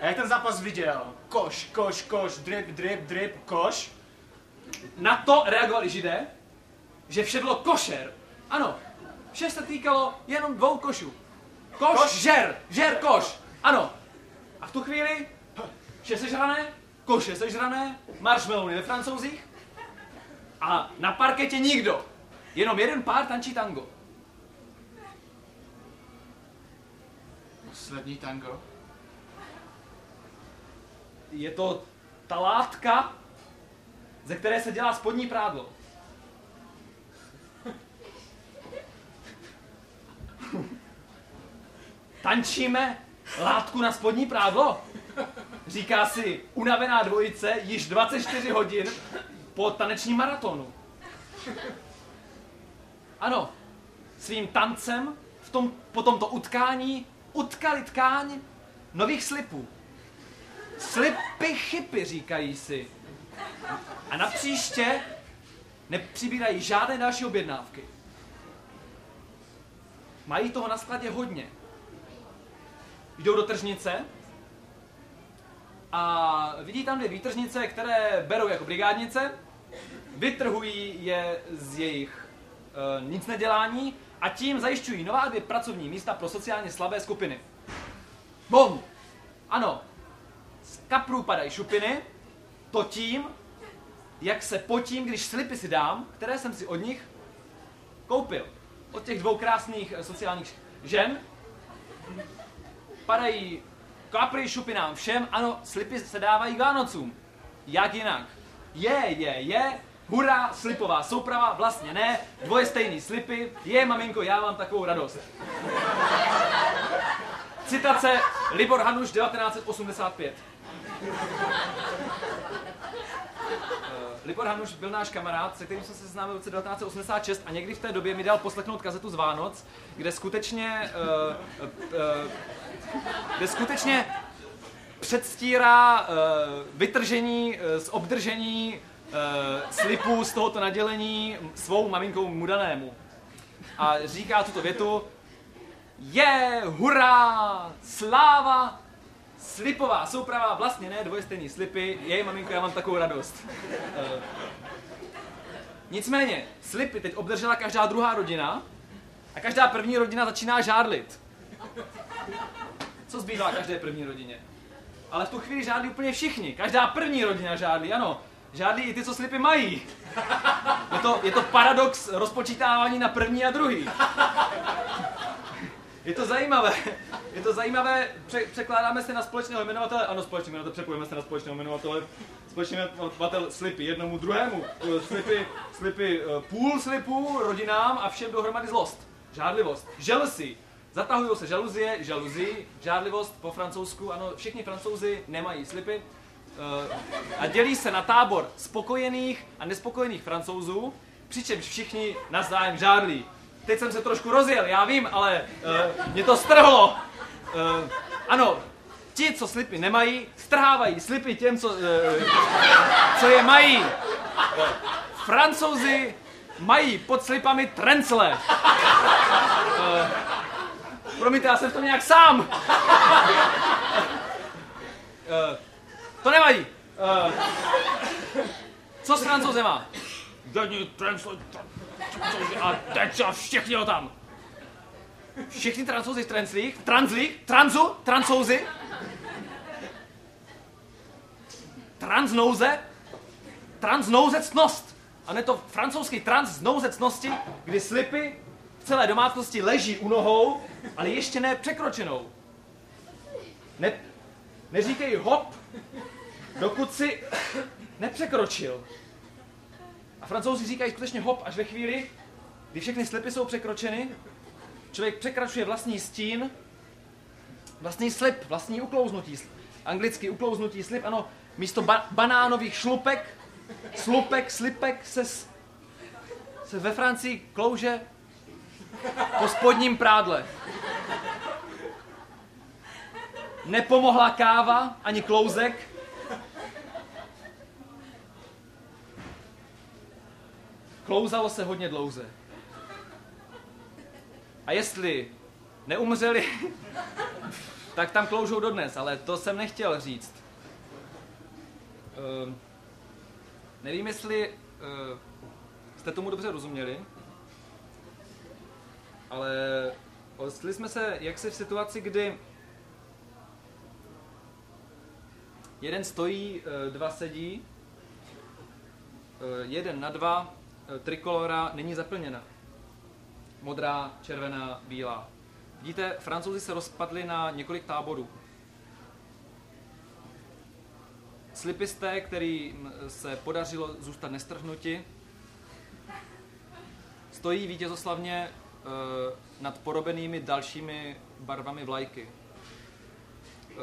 A jak ten zápas viděl, koš, koš, koš, drip, drip, drip, koš, Na to reagovali židé, že vše bylo košer. Ano, vše se týkalo jenom dvou košů. Koš, Koš. žer, žer, koš. Ano. A v tu chvíli vše sežrané, koše sežrané, marshmallowny ve francouzích a na parketě nikdo. Jenom jeden pár tančí tango. poslední tango. Je to ta látka, ze které se dělá spodní prádlo. Tančíme látku na spodní prádlo? Říká si unavená dvojice již 24 hodin po tanečním maratonu. Ano, svým tancem v tom, po tomto utkání utkali tkáň nových slipů. Slipy chypy, říkají si. A na příště nepřibírají žádné další objednávky. Mají toho na skladě hodně. Jdou do tržnice a vidí tam dvě výtržnice, které berou jako brigádnice, vytrhují je z jejich e, nic nedělání a tím zajišťují nová dvě pracovní místa pro sociálně slabé skupiny. Bom! Ano, z kaprů padají šupiny, to tím, jak se potím, když slipy si dám, které jsem si od nich koupil. Od těch dvou krásných eh, sociálních žen. Padají kapry šupinám všem, ano, slipy se dávají k Vánocům. Jak jinak? Je, je, je, hurá, slipová souprava, vlastně ne, dvoje stejný slipy, je, maminko, já mám takovou radost. Citace Libor Hanuš 1985. Eh, Libor Hanuš byl náš kamarád, se kterým jsme se seznámili v roce 1986 a někdy v té době mi dal poslechnout kazetu z Vánoc, kde skutečně, uh, uh, kde skutečně předstírá uh, vytržení uh, z obdržení uh, slipů z tohoto nadělení svou maminkou mu danému. a říká tuto větu Je, hurá, sláva, slipová souprava, vlastně ne, dvojstejný slipy, jej maminko, já mám takovou radost. Eh, Nicméně, slipy teď obdržela každá druhá rodina a každá první rodina začíná žádlit. Co zbývá každé první rodině? Ale v tu chvíli žádlí úplně všichni. Každá první rodina žádlí, ano. Žádlí i ty, co slipy mají. Je to, je to paradox rozpočítávání na první a druhý. Je to zajímavé. Je to zajímavé, Pře- překládáme se na společného jmenovatele, ano, společný jmenovatel, přepojíme se na společného jmenovatele, společný jmenovatel slipy jednomu druhému, Eh, slipy, slipy eh, půl slipů rodinám a všem dohromady zlost, žádlivost, jealousy, zatahují se žaluzie, žaluzí, žádlivost po francouzsku, ano, všichni francouzi nemají slipy, Eh, a dělí se na tábor spokojených a nespokojených francouzů, přičemž všichni navzájem žádlí. Teď jsem se trošku rozjel, já vím, ale uh, mě to strhlo. Uh, ano, ti, co slipy nemají, strhávají slipy těm, co, uh, co je mají. Uh, Francouzi mají pod slipami trencle. Uh, promiňte, já jsem v tom nějak sám. Uh, to nemají. Uh, co s francouzema? Denní trencle, a teď se všichni ho tam. Všichni trenclích, v translích, tranzu, francouzi. Transnouze, transnouzecnost. A ne to francouzský transnouzecnosti, kdy slipy v celé domácnosti leží u nohou, ale ještě ne překročenou. Ne, neříkej hop, dokud si nepřekročil. A francouzi říkají skutečně hop až ve chvíli, kdy všechny slipy jsou překročeny, člověk překračuje vlastní stín, vlastní slip, vlastní uklouznutí. Anglicky uklouznutí slip, ano, místo ba- banánových šlupek, slupek, slipek se, s- se ve Francii klouže po spodním prádle. Nepomohla káva ani klouzek, Klouzalo se hodně dlouze. A jestli neumřeli, <laughs> tak tam kloužou dodnes, ale to jsem nechtěl říct. Uh, nevím, jestli uh, jste tomu dobře rozuměli, ale odstli jsme se jaksi v situaci, kdy jeden stojí, uh, dva sedí, uh, jeden na dva, trikolora není zaplněna. Modrá, červená, bílá. Vidíte, francouzi se rozpadli na několik táborů. Slipisté, kterým se podařilo zůstat nestrhnuti, stojí vítězoslavně e, nad porobenými dalšími barvami vlajky. E,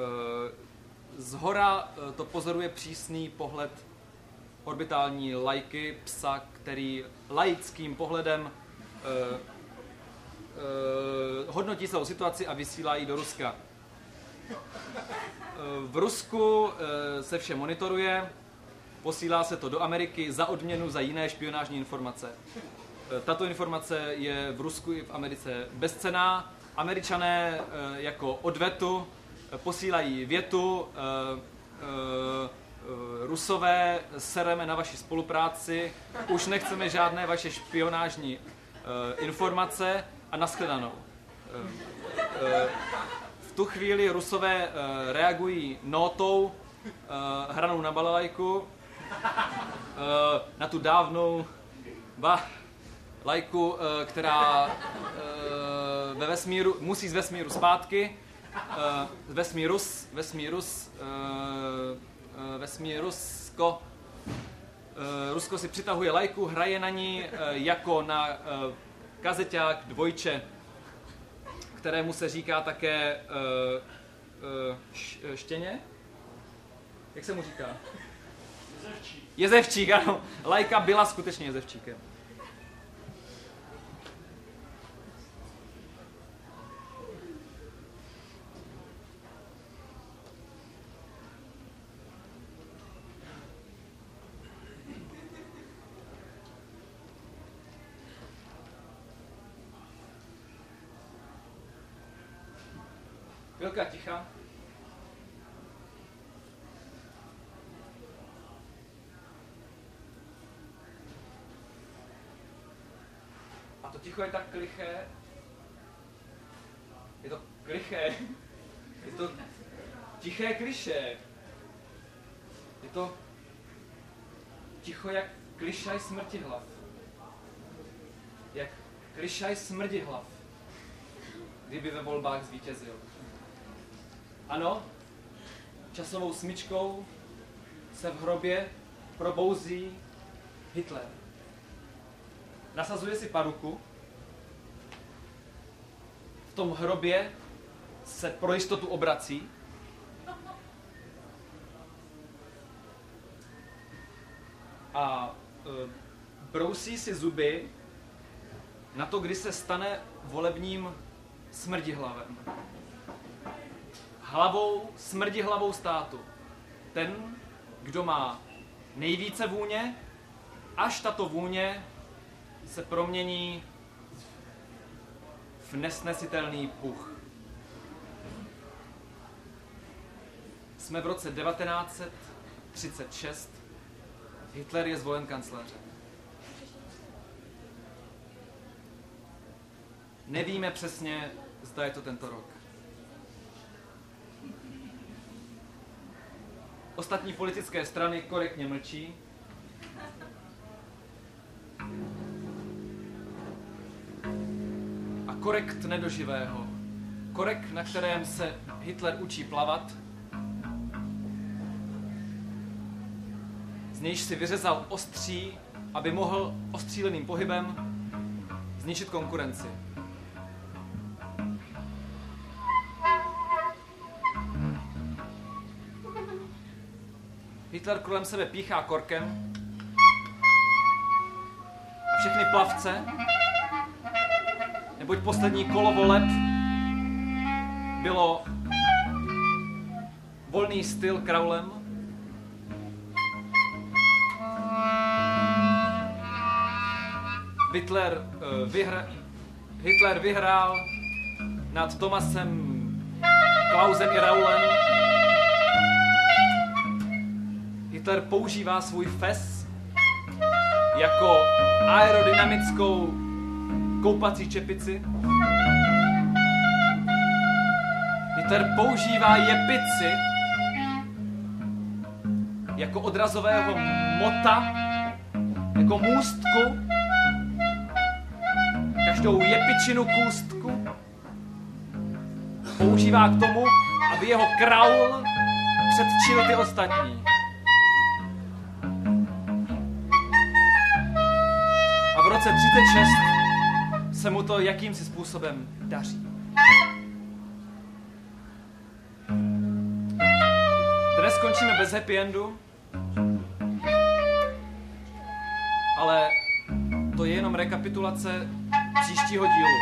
z hora to pozoruje přísný pohled orbitální lajky, psa, který laickým pohledem e, e, hodnotí celou situaci a vysílá ji do Ruska. E, v Rusku se vše monitoruje, posílá se to do Ameriky za odměnu za jiné špionážní informace. Tato informace je v Rusku i v Americe bezcená. Američané jako odvetu posílají větu Rusové, sereme na vaši spolupráci, už nechceme žádné vaše špionážní uh, informace a nashledanou. Uh, uh, v tu chvíli Rusové reagují notou hranou na balalajku, na tu dávnou ba, lajku, která ve vesmíru, musí z vesmíru zpátky, vesmírus, vesmírus, uh, vesmír Rusko. Rusko si přitahuje lajku, hraje na ní jako na kazeťák dvojče, kterému se říká také štěně. Jak se mu říká? Jezevčík. Jezevčík, ano. Lajka byla skutečně jezevčíkem. Chvilka ticha. A to ticho je tak kliché. Je to kliché. Je to tiché kliše. Je to ticho jak klišaj smrti hlav. Jak klišaj smrti hlav. Kdyby ve volbách zvítězil. Ano, časovou smyčkou se v hrobě probouzí Hitler. Nasazuje si paruku. V tom hrobě se pro jistotu obrací. A e, brousí si zuby na to, kdy se stane volebním smrdihlavem. Hlavou, smrdihlavou státu. Ten, kdo má nejvíce vůně, až tato vůně se promění v nesnesitelný puch. Jsme v roce 1936. Hitler je zvolen kancléřem. Nevíme přesně, zda je to tento rok. Ostatní politické strany korektně mlčí. A korekt nedoživého, korek, na kterém se Hitler učí plavat, z nějž si vyřezal ostří, aby mohl ostříleným pohybem zničit konkurenci. Hitler kolem sebe píchá korkem. A všechny plavce, neboť poslední kolo voleb bylo volný styl kraulem, Hitler, uh, vyhra, Hitler vyhrál nad Tomasem Klausem i Raulem. Hitler používá svůj fes jako aerodynamickou koupací čepici. Hitler používá jepici jako odrazového mota, jako můstku každou jepičinu kůstku používá k tomu, aby jeho kraul předčil ty ostatní. A v roce 36 se mu to jakýmsi způsobem daří. Dnes skončíme bez happy endu, ale to je jenom rekapitulace příštího dílu.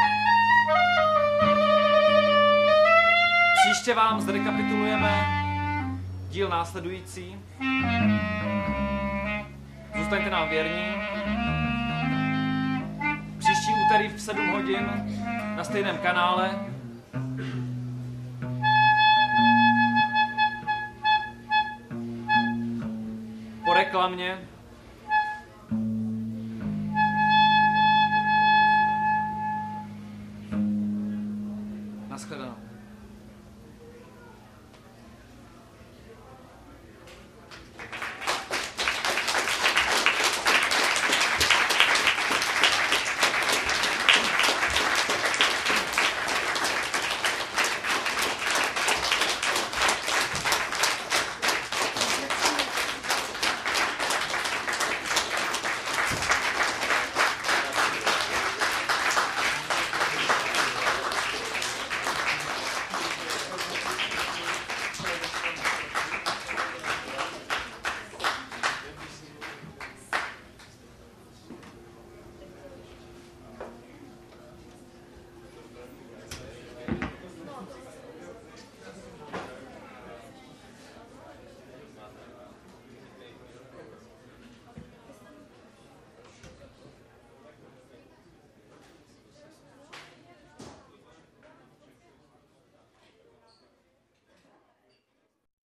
Příště vám zrekapitulujeme díl následující. Zůstaňte nám věrní. Úterý v 7 hodin na stejném kanále. Po reklamě